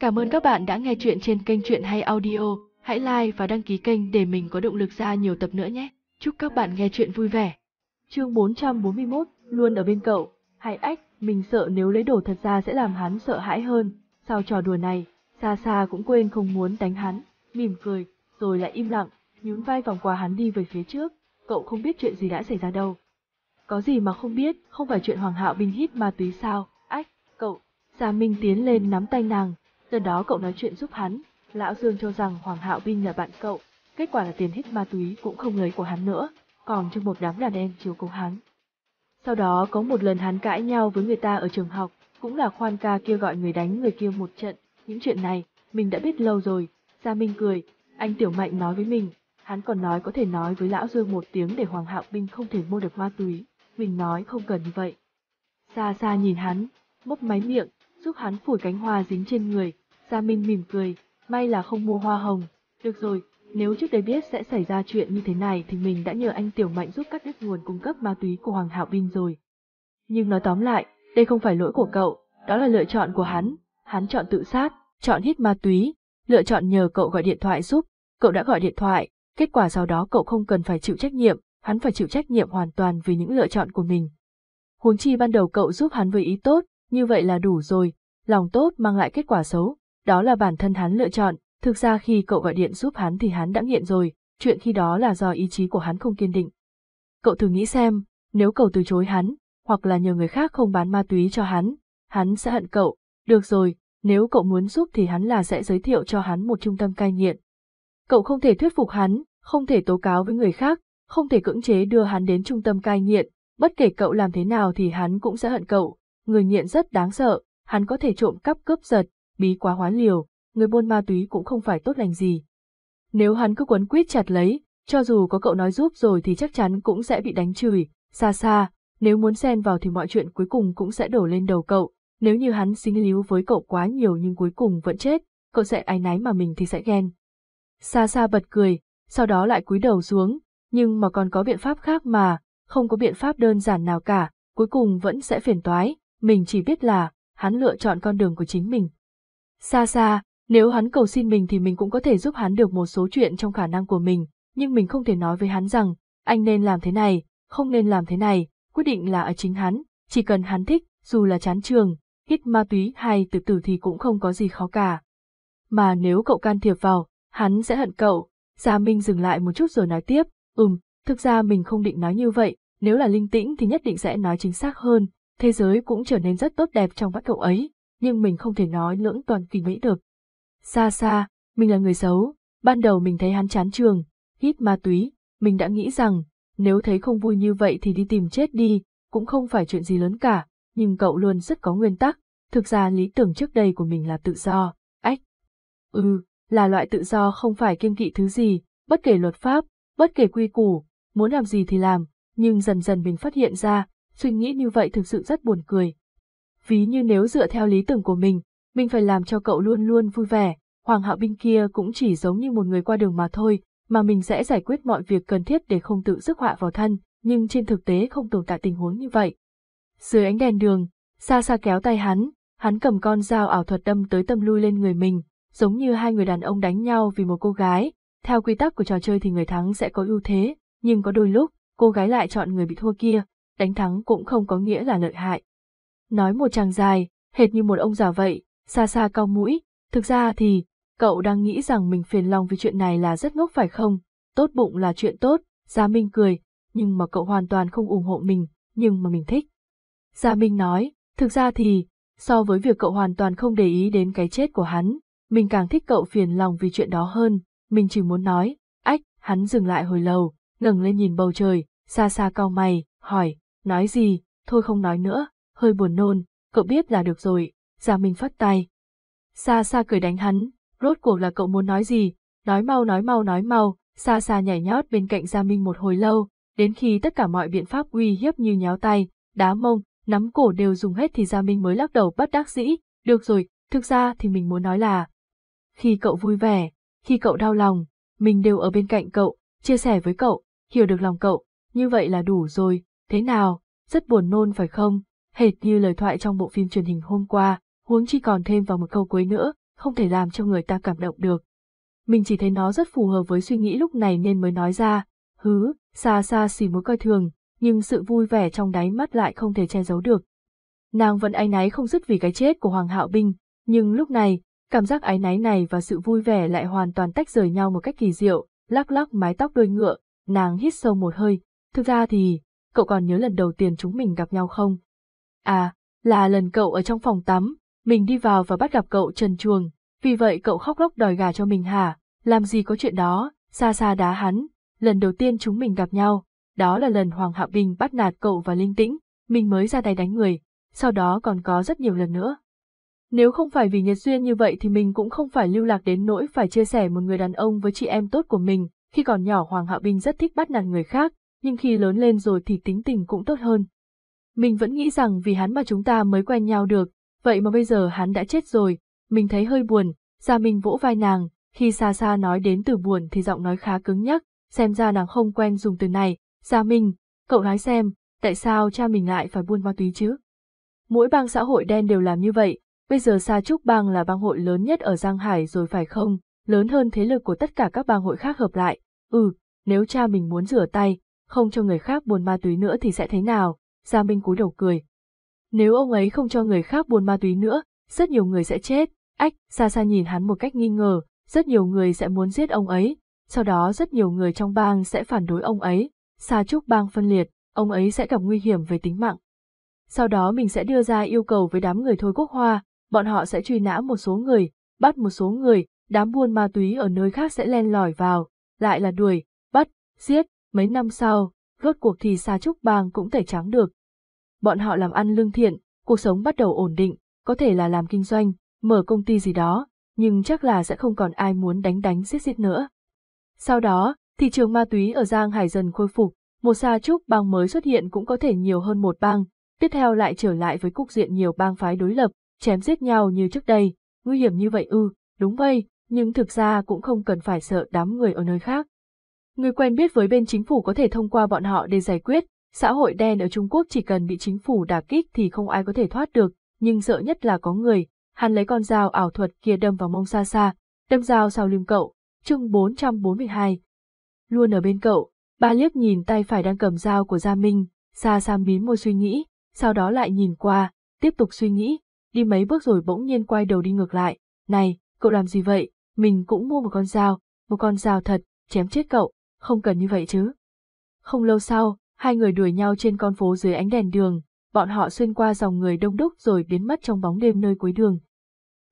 Cảm ơn các bạn đã nghe chuyện trên kênh Chuyện Hay Audio. Hãy like và đăng ký kênh để mình có động lực ra nhiều tập nữa nhé. Chúc các bạn nghe chuyện vui vẻ. Chương 441, luôn ở bên cậu. Hay ách, mình sợ nếu lấy đồ thật ra sẽ làm hắn sợ hãi hơn. Sau trò đùa này, xa xa cũng quên không muốn đánh hắn, mỉm cười, rồi lại im lặng, nhún vai vòng qua hắn đi về phía trước. Cậu không biết chuyện gì đã xảy ra đâu. Có gì mà không biết, không phải chuyện Hoàng Hạo Binh hít ma túy sao? Ách, cậu. Gia Minh tiến lên nắm tay nàng, từ đó cậu nói chuyện giúp hắn. Lão Dương cho rằng Hoàng Hạo Binh là bạn cậu, kết quả là tiền hít ma túy cũng không lấy của hắn nữa, còn cho một đám đàn em chiếu cố hắn. Sau đó có một lần hắn cãi nhau với người ta ở trường học, cũng là khoan ca kia gọi người đánh người kia một trận. Những chuyện này, mình đã biết lâu rồi. Gia Minh cười, anh Tiểu Mạnh nói với mình, hắn còn nói có thể nói với Lão Dương một tiếng để Hoàng Hạo Binh không thể mua được ma túy. Mình nói không cần như vậy. Xa xa nhìn hắn, mấp máy miệng, giúp hắn phủi cánh hoa dính trên người. Gia Minh mỉm cười, may là không mua hoa hồng. Được rồi, nếu trước đây biết sẽ xảy ra chuyện như thế này thì mình đã nhờ anh Tiểu Mạnh giúp cắt đứt nguồn cung cấp ma túy của Hoàng Hạo Binh rồi. Nhưng nói tóm lại, đây không phải lỗi của cậu, đó là lựa chọn của hắn. Hắn chọn tự sát, chọn hít ma túy, lựa chọn nhờ cậu gọi điện thoại giúp. Cậu đã gọi điện thoại, kết quả sau đó cậu không cần phải chịu trách nhiệm, hắn phải chịu trách nhiệm hoàn toàn vì những lựa chọn của mình. Huống chi ban đầu cậu giúp hắn với ý tốt, như vậy là đủ rồi, lòng tốt mang lại kết quả xấu, đó là bản thân hắn lựa chọn, thực ra khi cậu gọi điện giúp hắn thì hắn đã nghiện rồi, chuyện khi đó là do ý chí của hắn không kiên định. Cậu thử nghĩ xem, nếu cậu từ chối hắn, hoặc là nhờ người khác không bán ma túy cho hắn, hắn sẽ hận cậu, được rồi, nếu cậu muốn giúp thì hắn là sẽ giới thiệu cho hắn một trung tâm cai nghiện. Cậu không thể thuyết phục hắn, không thể tố cáo với người khác, không thể cưỡng chế đưa hắn đến trung tâm cai nghiện, bất kể cậu làm thế nào thì hắn cũng sẽ hận cậu. Người nghiện rất đáng sợ, hắn có thể trộm cắp cướp giật, bí quá hóa liều, người buôn ma túy cũng không phải tốt lành gì. Nếu hắn cứ quấn quýt chặt lấy, cho dù có cậu nói giúp rồi thì chắc chắn cũng sẽ bị đánh chửi, xa xa, nếu muốn xen vào thì mọi chuyện cuối cùng cũng sẽ đổ lên đầu cậu, nếu như hắn xính líu với cậu quá nhiều nhưng cuối cùng vẫn chết, cậu sẽ ái náy mà mình thì sẽ ghen. Xa xa bật cười, sau đó lại cúi đầu xuống, nhưng mà còn có biện pháp khác mà, không có biện pháp đơn giản nào cả, cuối cùng vẫn sẽ phiền toái, mình chỉ biết là, hắn lựa chọn con đường của chính mình. Xa xa, nếu hắn cầu xin mình thì mình cũng có thể giúp hắn được một số chuyện trong khả năng của mình, nhưng mình không thể nói với hắn rằng, anh nên làm thế này, không nên làm thế này, quyết định là ở chính hắn, chỉ cần hắn thích, dù là chán trường, hít ma túy hay tự tử thì cũng không có gì khó cả. Mà nếu cậu can thiệp vào, hắn sẽ hận cậu. Gia Minh dừng lại một chút rồi nói tiếp, ừm, thực ra mình không định nói như vậy, nếu là linh tĩnh thì nhất định sẽ nói chính xác hơn, thế giới cũng trở nên rất tốt đẹp trong mắt cậu ấy, nhưng mình không thể nói lưỡng toàn kỳ mỹ được. Xa xa, mình là người xấu, ban đầu mình thấy hắn chán trường, hít ma túy, mình đã nghĩ rằng, nếu thấy không vui như vậy thì đi tìm chết đi, cũng không phải chuyện gì lớn cả, nhưng cậu luôn rất có nguyên tắc, thực ra lý tưởng trước đây của mình là tự do, ách. Ừ, là loại tự do không phải kiêng kỵ thứ gì, bất kể luật pháp, bất kể quy củ, muốn làm gì thì làm, nhưng dần dần mình phát hiện ra, suy nghĩ như vậy thực sự rất buồn cười. Ví như nếu dựa theo lý tưởng của mình, mình phải làm cho cậu luôn luôn vui vẻ, Hoàng hạo binh kia cũng chỉ giống như một người qua đường mà thôi, mà mình sẽ giải quyết mọi việc cần thiết để không tự rước họa vào thân, nhưng trên thực tế không tồn tại tình huống như vậy. Dưới ánh đèn đường, xa xa kéo tay hắn, hắn cầm con dao ảo thuật đâm tới tâm lui lên người mình, giống như hai người đàn ông đánh nhau vì một cô gái. Theo quy tắc của trò chơi thì người thắng sẽ có ưu thế, nhưng có đôi lúc, cô gái lại chọn người bị thua kia, đánh thắng cũng không có nghĩa là lợi hại. Nói một chàng dài, hệt như một ông già vậy, xa xa cao mũi, thực ra thì, cậu đang nghĩ rằng mình phiền lòng vì chuyện này là rất ngốc phải không? Tốt bụng là chuyện tốt, Gia Minh cười, nhưng mà cậu hoàn toàn không ủng hộ mình, nhưng mà mình thích. Gia Minh nói, thực ra thì, so với việc cậu hoàn toàn không để ý đến cái chết của hắn, mình càng thích cậu phiền lòng vì chuyện đó hơn, mình chỉ muốn nói, ách, hắn dừng lại hồi lâu, ngẩng lên nhìn bầu trời, xa xa cao mày, hỏi, nói gì, thôi không nói nữa, hơi buồn nôn, cậu biết là được rồi, Gia Minh phát tay. Xa xa cười đánh hắn, rốt cuộc là cậu muốn nói gì, nói mau nói mau nói mau, xa xa nhảy nhót bên cạnh Gia Minh một hồi lâu, đến khi tất cả mọi biện pháp uy hiếp như nhéo tay, đá mông, nắm cổ đều dùng hết thì Gia Minh mới lắc đầu bất đắc dĩ, được rồi, thực ra thì mình muốn nói là, khi cậu vui vẻ, khi cậu đau lòng, mình đều ở bên cạnh cậu, chia sẻ với cậu, hiểu được lòng cậu, như vậy là đủ rồi, thế nào, rất buồn nôn phải không, hệt như lời thoại trong bộ phim truyền hình hôm qua, huống chi còn thêm vào một câu cuối nữa, không thể làm cho người ta cảm động được. Mình chỉ thấy nó rất phù hợp với suy nghĩ lúc này nên mới nói ra, hứ, xa xa xì mối coi thường, nhưng sự vui vẻ trong đáy mắt lại không thể che giấu được. Nàng vẫn áy náy không dứt vì cái chết của Hoàng Hạo Binh, nhưng lúc này, cảm giác áy náy này và sự vui vẻ lại hoàn toàn tách rời nhau một cách kỳ diệu, lắc lắc mái tóc đuôi ngựa, nàng hít sâu một hơi, thực ra thì, cậu còn nhớ lần đầu tiên chúng mình gặp nhau không? À, là lần cậu ở trong phòng tắm, mình đi vào và bắt gặp cậu trần chuồng, vì vậy cậu khóc lóc đòi gà cho mình hả? Làm gì có chuyện đó, xa xa đá hắn, lần đầu tiên chúng mình gặp nhau, đó là lần Hoàng Hạ Bình bắt nạt cậu và linh tĩnh, mình mới ra tay đánh người, sau đó còn có rất nhiều lần nữa. Nếu không phải vì nhiệt duyên như vậy thì mình cũng không phải lưu lạc đến nỗi phải chia sẻ một người đàn ông với chị em tốt của mình, khi còn nhỏ Hoàng Hạ Bình rất thích bắt nạt người khác, nhưng khi lớn lên rồi thì tính tình cũng tốt hơn. Mình vẫn nghĩ rằng vì hắn mà chúng ta mới quen nhau được, vậy mà bây giờ hắn đã chết rồi, mình thấy hơi buồn, Gia Minh vỗ vai nàng, khi xa xa nói đến từ buồn thì giọng nói khá cứng nhắc, xem ra nàng không quen dùng từ này, Gia Minh, cậu nói xem, tại sao cha mình lại phải buôn ma túy chứ? Mỗi bang xã hội đen đều làm như vậy, bây giờ Sa Trúc bang là bang hội lớn nhất ở Giang Hải rồi phải không, lớn hơn thế lực của tất cả các bang hội khác hợp lại, ừ, nếu cha mình muốn rửa tay, không cho người khác buôn ma túy nữa thì sẽ thế nào, Gia Minh cúi đầu cười. Nếu ông ấy không cho người khác buôn ma túy nữa, rất nhiều người sẽ chết, ách, xa xa nhìn hắn một cách nghi ngờ, rất nhiều người sẽ muốn giết ông ấy, sau đó rất nhiều người trong bang sẽ phản đối ông ấy, xa chúc bang phân liệt, ông ấy sẽ gặp nguy hiểm về tính mạng. Sau đó mình sẽ đưa ra yêu cầu với đám người Thôi Quốc Hoa, bọn họ sẽ truy nã một số người, bắt một số người, đám buôn ma túy ở nơi khác sẽ len lỏi vào, lại là đuổi, bắt, giết, mấy năm sau, rốt cuộc thì Sa Trúc Bang cũng tẩy trắng được. Bọn họ làm ăn lương thiện, cuộc sống bắt đầu ổn định, có thể là làm kinh doanh, mở công ty gì đó, nhưng chắc là sẽ không còn ai muốn đánh đánh giết giết nữa. Sau đó, thị trường ma túy ở Giang Hải dần khôi phục, một Sa Trúc bang mới xuất hiện cũng có thể nhiều hơn một bang, tiếp theo lại trở lại với cục diện nhiều bang phái đối lập, chém giết nhau như trước đây, nguy hiểm như vậy ư, đúng vậy, nhưng thực ra cũng không cần phải sợ đám người ở nơi khác. Người quen biết với bên chính phủ có thể thông qua bọn họ để giải quyết, xã hội đen ở Trung Quốc chỉ cần bị chính phủ đả kích thì không ai có thể thoát được, nhưng sợ nhất là có người, hắn lấy con dao ảo thuật kia đâm vào mông xa xa, đâm dao sau lưng cậu, chương 442. Luôn ở bên cậu, ba liếc nhìn tay phải đang cầm dao của Gia Minh, xa xa mím môi suy nghĩ, sau đó lại nhìn qua, tiếp tục suy nghĩ, đi mấy bước rồi bỗng nhiên quay đầu đi ngược lại, này, cậu làm gì vậy, mình cũng mua một con dao, một con dao thật, chém chết cậu, không cần như vậy chứ. Không lâu sau, hai người đuổi nhau trên con phố dưới ánh đèn đường, bọn họ xuyên qua dòng người đông đúc rồi biến mất trong bóng đêm nơi cuối đường.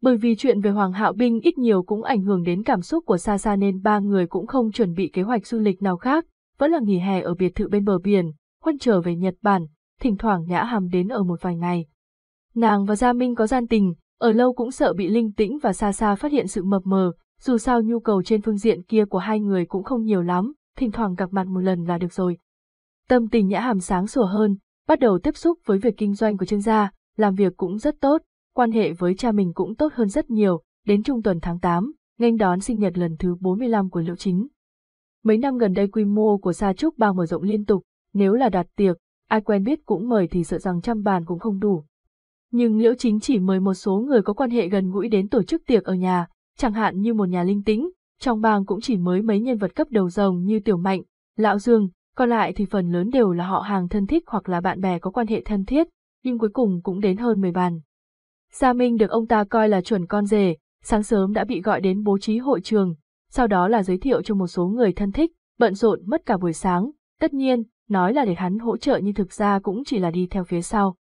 Bởi vì chuyện về Hoàng Hạo Binh ít nhiều cũng ảnh hưởng đến cảm xúc của Sa Sa nên ba người cũng không chuẩn bị kế hoạch du lịch nào khác, vẫn là nghỉ hè ở biệt thự bên bờ biển, huân trở về Nhật Bản, thỉnh thoảng nhã hàm đến ở một vài ngày. Nàng và Gia Minh có gian tình, ở lâu cũng sợ bị Linh Tĩnh và Sa Sa phát hiện sự mập mờ, dù sao nhu cầu trên phương diện kia của hai người cũng không nhiều lắm, thỉnh thoảng gặp mặt một lần là được rồi. Tâm tình nhã hàm sáng sủa hơn, bắt đầu tiếp xúc với việc kinh doanh của Trương gia, làm việc cũng rất tốt, quan hệ với cha mình cũng tốt hơn rất nhiều, đến trung tuần tháng 8, nghênh đón sinh nhật lần thứ 45 của Liễu Chính. Mấy năm gần đây quy mô của Sa Trúc Bang mở rộng liên tục, nếu là đặt tiệc, ai quen biết cũng mời thì sợ rằng trăm bàn cũng không đủ. Nhưng Liễu Chính chỉ mời một số người có quan hệ gần gũi đến tổ chức tiệc ở nhà, chẳng hạn như một nhà linh tĩnh, trong bang cũng chỉ mới mấy nhân vật cấp đầu rồng như Tiểu Mạnh, Lão Dương, còn lại thì phần lớn đều là họ hàng thân thích hoặc là bạn bè có quan hệ thân thiết, nhưng cuối cùng cũng đến hơn 10 bàn. Gia Minh được ông ta coi là chuẩn con rể, sáng sớm đã bị gọi đến bố trí hội trường, sau đó là giới thiệu cho một số người thân thích, bận rộn mất cả buổi sáng, tất nhiên, nói là để hắn hỗ trợ nhưng thực ra cũng chỉ là đi theo phía sau.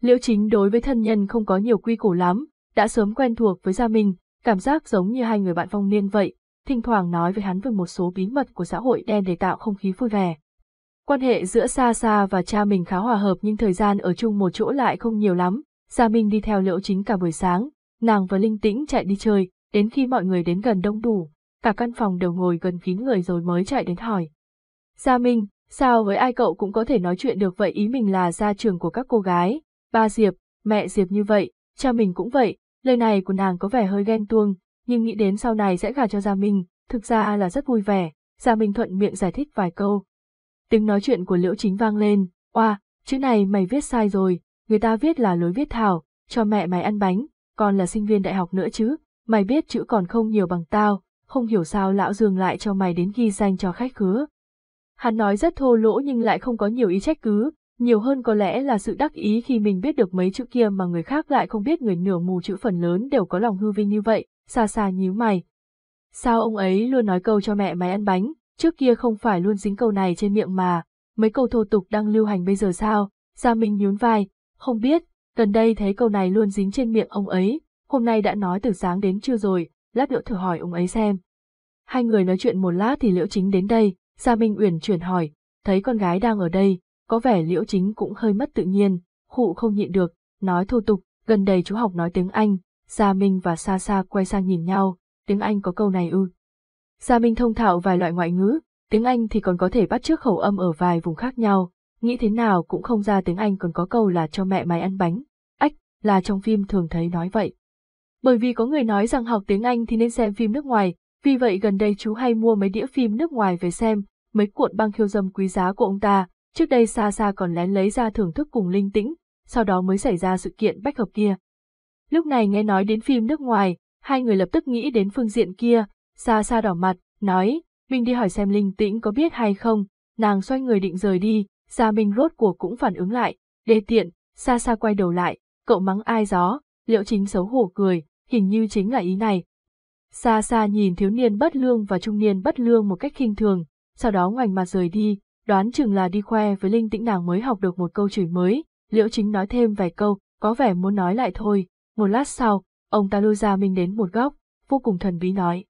Liễu chính đối với thân nhân không có nhiều quy củ lắm, đã sớm quen thuộc với Gia Minh, cảm giác giống như hai người bạn phong niên vậy, thỉnh thoảng nói với hắn về một số bí mật của xã hội đen để tạo không khí vui vẻ. Quan hệ giữa Sa Sa và cha mình khá hòa hợp nhưng thời gian ở chung một chỗ lại không nhiều lắm, Gia Minh đi theo liễu chính cả buổi sáng, nàng và Linh Tĩnh chạy đi chơi, đến khi mọi người đến gần đông đủ, cả căn phòng đều ngồi gần kín người rồi mới chạy đến hỏi. Gia Minh, sao với ai cậu cũng có thể nói chuyện được vậy ý mình là gia trường của các cô gái, ba Diệp, mẹ Diệp như vậy, cha mình cũng vậy, lời này của nàng có vẻ hơi ghen tuông, nhưng nghĩ đến sau này sẽ gả cho Gia Minh, thực ra là rất vui vẻ, Gia Minh thuận miệng giải thích vài câu. Tiếng nói chuyện của Liễu Chính vang lên, oa, chữ này mày viết sai rồi, người ta viết là lối viết thảo, cho mẹ mày ăn bánh, còn là sinh viên đại học nữa chứ, mày biết chữ còn không nhiều bằng tao, không hiểu sao lão Dương lại cho mày đến ghi danh cho khách khứa. Hắn nói rất thô lỗ nhưng lại không có nhiều ý trách cứ, nhiều hơn có lẽ là sự đắc ý khi mình biết được mấy chữ kia mà người khác lại không biết người nửa mù chữ phần lớn đều có lòng hư vinh như vậy, xa xa nhíu mày. Sao ông ấy luôn nói câu cho mẹ mày ăn bánh, trước kia không phải luôn dính câu này trên miệng mà, mấy câu thô tục đang lưu hành bây giờ sao, Gia Minh nhún vai, không biết, gần đây thấy câu này luôn dính trên miệng ông ấy, hôm nay đã nói từ sáng đến trưa rồi, lát nữa thử hỏi ông ấy xem. Hai người nói chuyện một lát thì Liễu Chính đến đây, Gia Minh uyển chuyển hỏi, thấy con gái đang ở đây, có vẻ Liễu Chính cũng hơi mất tự nhiên, khụ không nhịn được, nói thô tục, gần đây chú học nói tiếng Anh, Gia Minh và Sa Sa quay sang nhìn nhau, tiếng Anh có câu này ư. Gia Minh thông thạo vài loại ngoại ngữ, tiếng Anh thì còn có thể bắt chước khẩu âm ở vài vùng khác nhau, nghĩ thế nào cũng không ra tiếng Anh còn có câu là cho mẹ mày ăn bánh, ách, là trong phim thường thấy nói vậy. Bởi vì có người nói rằng học tiếng Anh thì nên xem phim nước ngoài, vì vậy gần đây chú hay mua mấy đĩa phim nước ngoài về xem, mấy cuộn băng khiêu dâm quý giá của ông ta, trước đây xa xa còn lén lấy ra thưởng thức cùng linh tĩnh, sau đó mới xảy ra sự kiện bách hợp kia. Lúc này nghe nói đến phim nước ngoài, hai người lập tức nghĩ đến phương diện kia, xa xa đỏ mặt, nói, mình đi hỏi xem linh tĩnh có biết hay không, nàng xoay người định rời đi, Gia Minh rốt cuộc cũng phản ứng lại, đê tiện, xa xa quay đầu lại, cậu mắng ai gió, liệu chính xấu hổ cười, hình như chính là ý này. Xa xa nhìn thiếu niên bất lương và trung niên bất lương một cách khinh thường, sau đó ngoảnh mặt rời đi, đoán chừng là đi khoe với linh tĩnh nàng mới học được một câu chửi mới, liễu chính nói thêm vài câu, có vẻ muốn nói lại thôi, một lát sau, ông ta lôi Gia Minh đến một góc, vô cùng thần bí nói.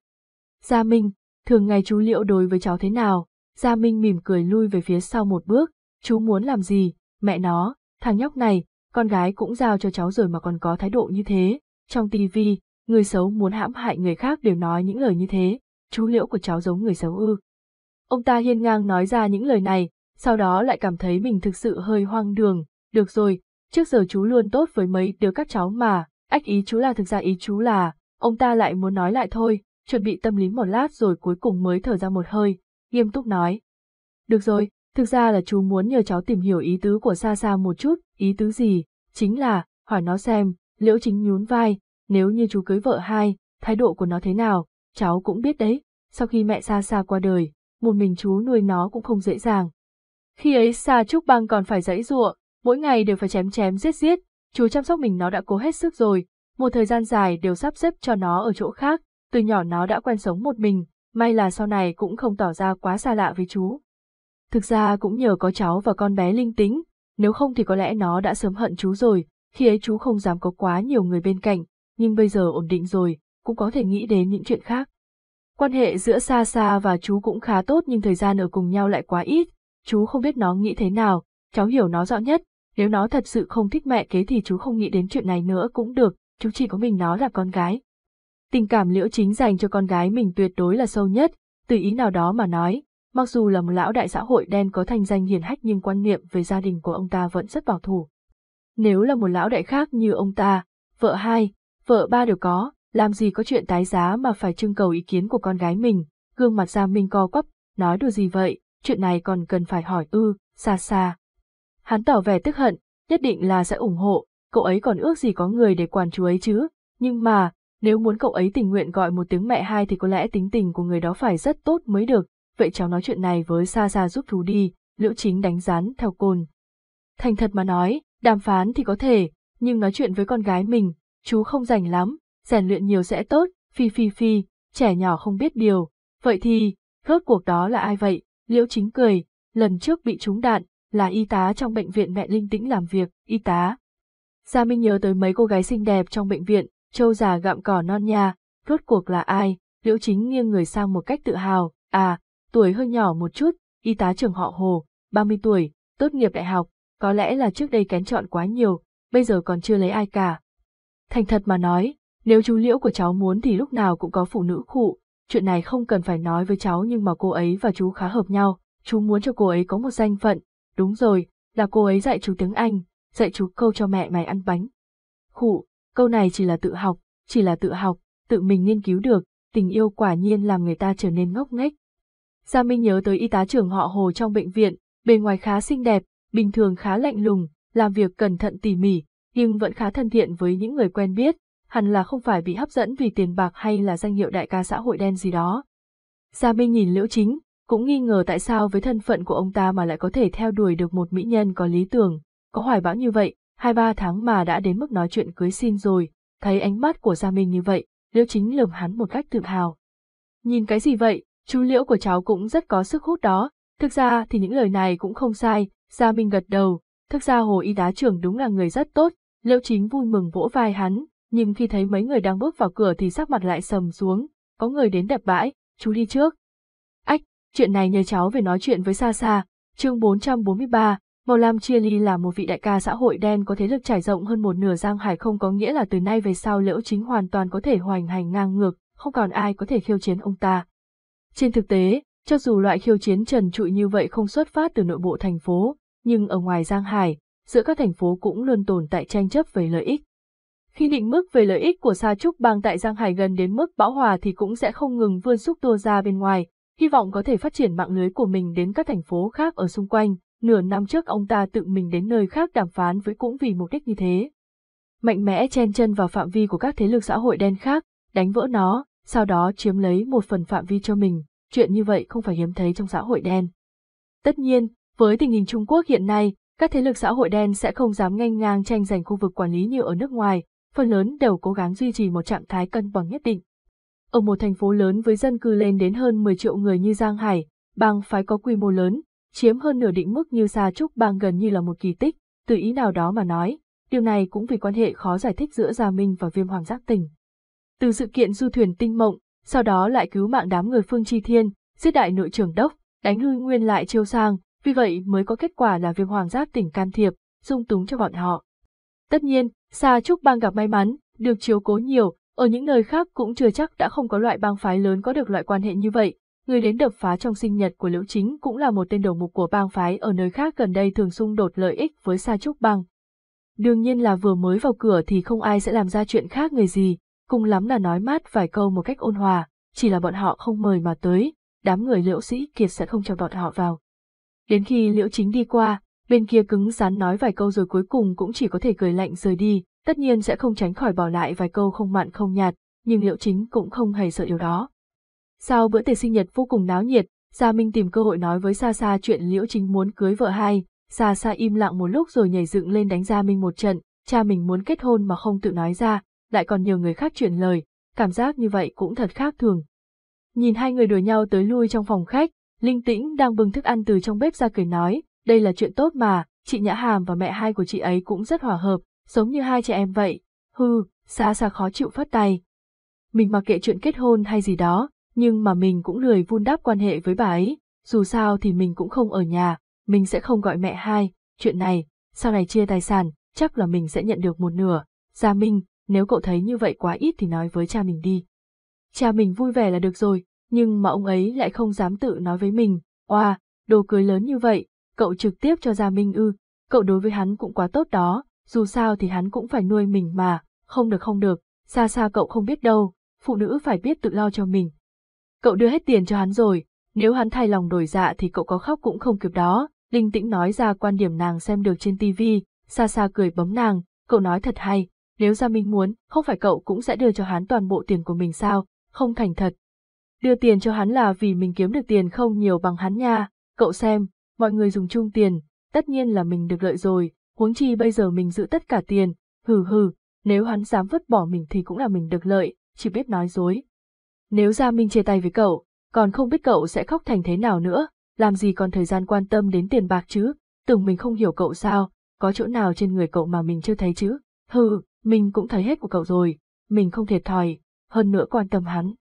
Gia Minh, thường ngày chú liễu đối với cháu thế nào? Gia Minh mỉm cười lui về phía sau một bước, chú muốn làm gì, mẹ nó, thằng nhóc này, con gái cũng giao cho cháu rồi mà còn có thái độ như thế, trong tivi, người xấu muốn hãm hại người khác đều nói những lời như thế, chú liễu của cháu giống người xấu ư. Ông ta hiên ngang nói ra những lời này, sau đó lại cảm thấy mình thực sự hơi hoang đường, được rồi, trước giờ chú luôn tốt với mấy đứa các cháu mà, ách ý chú là thực ra ý chú là, ông ta lại muốn nói lại thôi, chuẩn bị tâm lý một lát rồi cuối cùng mới thở ra một hơi, nghiêm túc nói. Được rồi, thực ra là chú muốn nhờ cháu tìm hiểu ý tứ của Sa Sa một chút, ý tứ gì, chính là, hỏi nó xem, liễu chính nhún vai, nếu như chú cưới vợ hai, thái độ của nó thế nào, cháu cũng biết đấy, sau khi mẹ Sa Sa qua đời, một mình chú nuôi nó cũng không dễ dàng. Khi ấy Sa Trúc bang còn phải dãy ruộng, mỗi ngày đều phải chém chém giết giết, chú chăm sóc mình nó đã cố hết sức rồi, một thời gian dài đều sắp xếp cho nó ở chỗ khác, từ nhỏ nó đã quen sống một mình, may là sau này cũng không tỏ ra quá xa lạ với chú. Thực ra cũng nhờ có cháu và con bé linh tính, nếu không thì có lẽ nó đã sớm hận chú rồi, khi ấy chú không dám có quá nhiều người bên cạnh, nhưng bây giờ ổn định rồi, cũng có thể nghĩ đến những chuyện khác. Quan hệ giữa Sa Sa và chú cũng khá tốt nhưng thời gian ở cùng nhau lại quá ít, chú không biết nó nghĩ thế nào, cháu hiểu nó rõ nhất, nếu nó thật sự không thích mẹ kế thì chú không nghĩ đến chuyện này nữa cũng được, chú chỉ có mình nó là con gái. Tình cảm liễu chính dành cho con gái mình tuyệt đối là sâu nhất, từ ý nào đó mà nói, mặc dù là một lão đại xã hội đen có thành danh hiền hách nhưng quan niệm về gia đình của ông ta vẫn rất bảo thủ. Nếu là một lão đại khác như ông ta, vợ hai, vợ ba đều có, làm gì có chuyện tái giá mà phải trưng cầu ý kiến của con gái mình, gương mặt Gia Minh co quắp, nói đùa gì vậy, chuyện này còn cần phải hỏi ư, xa xa. Hắn tỏ vẻ tức hận, nhất định là sẽ ủng hộ, cậu ấy còn ước gì có người để quản chú ấy chứ, nhưng mà, nếu muốn cậu ấy tình nguyện gọi một tiếng mẹ hai thì có lẽ tính tình của người đó phải rất tốt mới được, vậy cháu nói chuyện này với Sa Sa giúp chú đi, Liễu Chính đánh rán theo côn. Thành thật mà nói, đàm phán thì có thể, nhưng nói chuyện với con gái mình, chú không rảnh lắm, rèn luyện nhiều sẽ tốt, phi phi phi, trẻ nhỏ không biết điều, vậy thì, rốt cuộc đó là ai vậy, Liễu Chính cười, lần trước bị trúng đạn, là y tá trong bệnh viện mẹ Linh Tĩnh làm việc, y tá. Gia Minh nhớ tới mấy cô gái xinh đẹp trong bệnh viện, châu già gặm cỏ non nha, rốt cuộc là ai, Liễu Chính nghiêng người sang một cách tự hào, à, tuổi hơi nhỏ một chút, y tá trưởng họ Hồ, 30 tuổi, tốt nghiệp đại học, có lẽ là trước đây kén chọn quá nhiều, bây giờ còn chưa lấy ai cả. Thành thật mà nói, nếu chú Liễu của cháu muốn thì lúc nào cũng có phụ nữ khụ, chuyện này không cần phải nói với cháu nhưng mà cô ấy và chú khá hợp nhau, chú muốn cho cô ấy có một danh phận, đúng rồi, là cô ấy dạy chú tiếng Anh, dạy chú câu cho mẹ mày ăn bánh. Khụ, câu này chỉ là tự học, chỉ là tự học, tự mình nghiên cứu được, tình yêu quả nhiên làm người ta trở nên ngốc nghếch. Gia Minh nhớ tới y tá trưởng họ Hồ trong bệnh viện, bề ngoài khá xinh đẹp, bình thường khá lạnh lùng, làm việc cẩn thận tỉ mỉ, nhưng vẫn khá thân thiện với những người quen biết, hẳn là không phải bị hấp dẫn vì tiền bạc hay là danh hiệu đại ca xã hội đen gì đó. Gia Minh nhìn Liễu Chính, cũng nghi ngờ tại sao với thân phận của ông ta mà lại có thể theo đuổi được một mỹ nhân có lý tưởng, có hoài bão như vậy, hai ba tháng mà đã đến mức nói chuyện cưới xin rồi, thấy ánh mắt của Gia Minh như vậy, Liễu Chính lườm hắn một cách tự hào. Nhìn cái gì vậy, chú Liễu của cháu cũng rất có sức hút đó, thực ra thì những lời này cũng không sai, Gia Minh gật đầu, thực ra Hồ Y tá trưởng đúng là người rất tốt, Liễu Chính vui mừng vỗ vai hắn, nhưng khi thấy mấy người đang bước vào cửa thì sắc mặt lại sầm xuống, có người đến đẹp bãi, chú đi trước. Ách, chuyện này nhờ cháu về nói chuyện với Sa Sa, chương 443, Màu Lam Chia Ly là một vị đại ca xã hội đen có thế lực trải rộng hơn một nửa Giang Hải không có nghĩa là từ nay về sau Liễu Chính hoàn toàn có thể hoành hành ngang ngược, không còn ai có thể khiêu chiến ông ta. Trên thực tế, cho dù loại khiêu chiến trần trụi như vậy không xuất phát từ nội bộ thành phố, nhưng ở ngoài Giang Hải, giữa các thành phố cũng luôn tồn tại tranh chấp về lợi ích. Khi định mức về lợi ích của Sa Trúc bang tại Giang Hải gần đến mức bão hòa thì cũng sẽ không ngừng vươn xúc tua ra bên ngoài, hy vọng có thể phát triển mạng lưới của mình đến các thành phố khác ở xung quanh. Nửa năm trước ông ta tự mình đến nơi khác đàm phán với cũng vì mục đích như thế. Mạnh mẽ chen chân vào phạm vi của các thế lực xã hội đen khác, đánh vỡ nó, sau đó chiếm lấy một phần phạm vi cho mình, chuyện như vậy không phải hiếm thấy trong xã hội đen. Tất nhiên, với tình hình Trung Quốc hiện nay, các thế lực xã hội đen sẽ không dám nghênh ngang tranh giành khu vực quản lý như ở nước ngoài, phần lớn đều cố gắng duy trì một trạng thái cân bằng nhất định. Ở một thành phố lớn với dân cư lên đến hơn 10 triệu người như Giang Hải, bang phái có quy mô lớn, chiếm hơn nửa định mức như Sa Trúc bang gần như là một kỳ tích, từ ý nào đó mà nói, điều này cũng vì quan hệ khó giải thích giữa Gia Minh và Viêm Hoàng Giác Tình. Từ sự kiện du thuyền tinh mộng, sau đó lại cứu mạng đám người Phương Chi Thiên, giết đại nội trưởng đốc, đánh hư nguyên lại chiêu sang, vì vậy mới có kết quả là Viêm Hoàng Giác Tỉnh can thiệp, dung túng cho bọn họ. Tất nhiên, Sa Trúc bang gặp may mắn, được chiếu cố nhiều, ở những nơi khác cũng chưa chắc đã không có loại bang phái lớn có được loại quan hệ như vậy. Người đến đập phá trong sinh nhật của Liễu Chính cũng là một tên đầu mục của bang phái ở nơi khác gần đây thường xung đột lợi ích với Sa Trúc bang. Đương nhiên là vừa mới vào cửa thì không ai sẽ làm ra chuyện khác người gì, cùng lắm là nói mát vài câu một cách ôn hòa, chỉ là bọn họ không mời mà tới, đám người Liễu Sĩ Kiệt sẽ không cho bọn họ vào. Đến khi Liễu Chính đi qua, bên kia cứng rắn nói vài câu rồi cuối cùng cũng chỉ có thể cười lạnh rời đi, tất nhiên sẽ không tránh khỏi bỏ lại vài câu không mặn không nhạt, nhưng Liễu Chính cũng không hề sợ điều đó. Sau bữa tiệc sinh nhật vô cùng náo nhiệt, Gia Minh tìm cơ hội nói với Sa Sa chuyện Liễu Chính muốn cưới vợ hai, Sa Sa im lặng một lúc rồi nhảy dựng lên đánh Gia Minh một trận, cha mình muốn kết hôn mà không tự nói ra, lại còn nhiều người khác chuyển lời, cảm giác như vậy cũng thật khác thường. Nhìn hai người đuổi nhau tới lui trong phòng khách, Linh Tĩnh đang bưng thức ăn từ trong bếp ra cười nói, đây là chuyện tốt mà, chị Nhã Hàm và mẹ hai của chị ấy cũng rất hòa hợp, giống như hai chị em vậy. Hư, xa xa khó chịu phát tay. Mình mặc kệ chuyện kết hôn hay gì đó, nhưng mà mình cũng lười vun đắp quan hệ với bà ấy, dù sao thì mình cũng không ở nhà, mình sẽ không gọi mẹ hai, chuyện này, sau này chia tài sản, chắc là mình sẽ nhận được một nửa. Gia Minh, nếu cậu thấy như vậy quá ít thì nói với cha mình đi. Cha mình vui vẻ là được rồi, nhưng mà ông ấy lại không dám tự nói với mình, oa, đồ cưới lớn như vậy, cậu trực tiếp cho Gia Minh ư, cậu đối với hắn cũng quá tốt đó, dù sao thì hắn cũng phải nuôi mình mà, không được không được, xa xa cậu không biết đâu, phụ nữ phải biết tự lo cho mình. Cậu đưa hết tiền cho hắn rồi, nếu hắn thay lòng đổi dạ thì cậu có khóc cũng không kịp đó, Linh Tĩnh nói ra quan điểm nàng xem được trên tivi, xa xa cười bấm nàng, cậu nói thật hay, nếu Gia Minh muốn, không phải cậu cũng sẽ đưa cho hắn toàn bộ tiền của mình sao, không thành thật. Đưa tiền cho hắn là vì mình kiếm được tiền không nhiều bằng hắn nha, cậu xem, mọi người dùng chung tiền, tất nhiên là mình được lợi rồi, huống chi bây giờ mình giữ tất cả tiền, hừ hừ, nếu hắn dám vứt bỏ mình thì cũng là mình được lợi, chỉ biết nói dối. Nếu Gia Minh chia tay với cậu, còn không biết cậu sẽ khóc thành thế nào nữa, làm gì còn thời gian quan tâm đến tiền bạc chứ, tưởng mình không hiểu cậu sao, có chỗ nào trên người cậu mà mình chưa thấy chứ, hừ, mình cũng thấy hết của cậu rồi, mình không thiệt thòi, hơn nữa quan tâm hắn.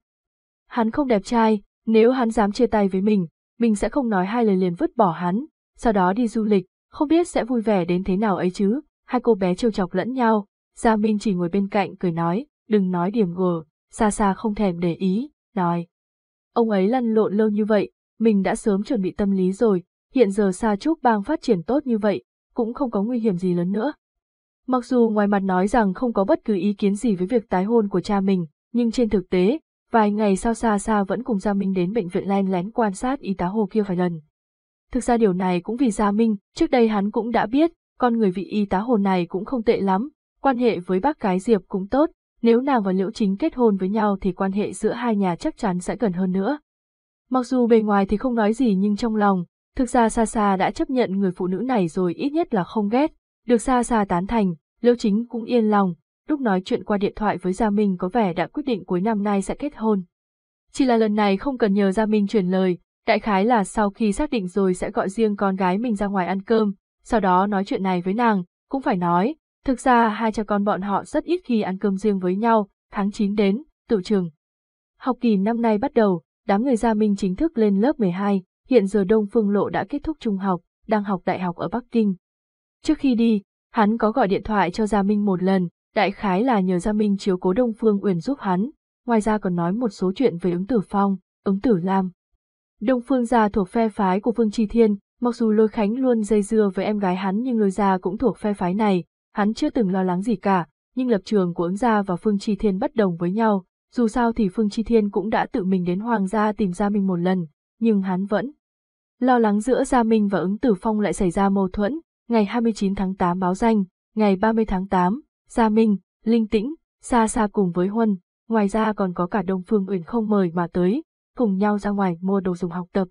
Hắn không đẹp trai, nếu hắn dám chia tay với mình, mình sẽ không nói hai lời liền vứt bỏ hắn, sau đó đi du lịch, không biết sẽ vui vẻ đến thế nào ấy chứ, hai cô bé trêu chọc lẫn nhau, Gia Minh chỉ ngồi bên cạnh cười nói, đừng nói điểm gờ, xa xa không thèm để ý, nói. Ông ấy lăn lộn lâu như vậy, mình đã sớm chuẩn bị tâm lý rồi, hiện giờ Sa Trúc bang phát triển tốt như vậy, cũng không có nguy hiểm gì lớn nữa. Mặc dù ngoài mặt nói rằng không có bất cứ ý kiến gì với việc tái hôn của cha mình, nhưng trên thực tế, vài ngày sau xa xa vẫn cùng Gia Minh đến bệnh viện len lén quan sát y tá hồ kia vài lần. Thực ra điều này cũng vì Gia Minh, trước đây hắn cũng đã biết, con người vị y tá hồ này cũng không tệ lắm, quan hệ với bác cái Diệp cũng tốt, Nếu nàng và Liễu Chính kết hôn với nhau thì quan hệ giữa hai nhà chắc chắn sẽ gần hơn nữa. Mặc dù bề ngoài thì không nói gì nhưng trong lòng, thực ra Sa Sa đã chấp nhận người phụ nữ này rồi ít nhất là không ghét, được Sa Sa tán thành, Liễu Chính cũng yên lòng, lúc nói chuyện qua điện thoại với Gia Minh có vẻ đã quyết định cuối năm nay sẽ kết hôn. Chỉ là lần này không cần nhờ Gia Minh truyền lời, đại khái là sau khi xác định rồi sẽ gọi riêng con gái mình ra ngoài ăn cơm, sau đó nói chuyện này với nàng, cũng phải nói, thực ra hai cha con bọn họ rất ít khi ăn cơm riêng với nhau, tháng 9 đến, tự trường. Học kỳ năm nay bắt đầu, đám người Gia Minh chính thức lên lớp 12, hiện giờ Đông Phương Lộ đã kết thúc trung học, đang học đại học ở Bắc Kinh. Trước khi đi, hắn có gọi điện thoại cho Gia Minh một lần, đại khái là nhờ Gia Minh chiếu cố Đông Phương Uyển giúp hắn, ngoài ra còn nói một số chuyện về ứng tử phong, ứng tử lam. Đông Phương gia thuộc phe phái của Phương Chi Thiên, mặc dù Lôi Khánh luôn dây dưa với em gái hắn nhưng Lôi gia cũng thuộc phe phái này, hắn chưa từng lo lắng gì cả, nhưng lập trường của ứng gia và Phương Chi Thiên bất đồng với nhau, dù sao thì Phương Chi Thiên cũng đã tự mình đến Hoàng gia tìm Gia Minh một lần, nhưng hắn vẫn lo lắng giữa Gia Minh và ứng tử phong lại xảy ra mâu thuẫn, ngày 29 tháng 8 báo danh, ngày 30 tháng 8, Gia Minh, Linh Tĩnh, Sa Sa cùng với Huân, ngoài ra còn có cả Đông Phương Uyển không mời mà tới, cùng nhau ra ngoài mua đồ dùng học tập.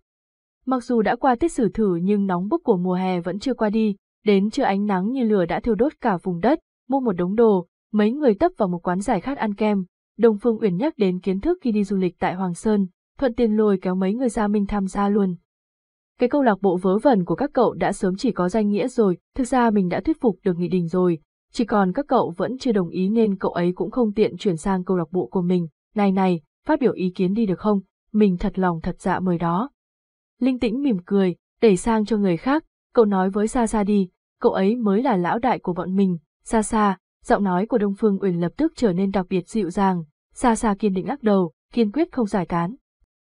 Mặc dù đã qua tiết sử thử nhưng nóng bức của mùa hè vẫn chưa qua đi, đến trưa ánh nắng như lửa đã thiêu đốt cả vùng đất, mua một đống đồ, mấy người tấp vào một quán giải khát ăn kem. Đông Phương Uyển nhắc đến kiến thức khi đi du lịch tại Hoàng Sơn, thuận tiền lôi kéo mấy người gia minh tham gia luôn. Cái câu lạc bộ vớ vẩn của các cậu đã sớm chỉ có danh nghĩa rồi, thực ra mình đã thuyết phục được Nghị Đình rồi, chỉ còn các cậu vẫn chưa đồng ý nên cậu ấy cũng không tiện chuyển sang câu lạc bộ của mình. Này này, phát biểu ý kiến đi được không, mình thật lòng thật dạ mời đó. Linh tĩnh mỉm cười, để sang cho người khác, cậu nói với Sa Sa đi, cậu ấy mới là lão đại của bọn mình, Sa Sa, giọng nói của Đông Phương Uyển lập tức trở nên đặc biệt dịu dàng, Sa Sa kiên định lắc đầu, kiên quyết không giải tán.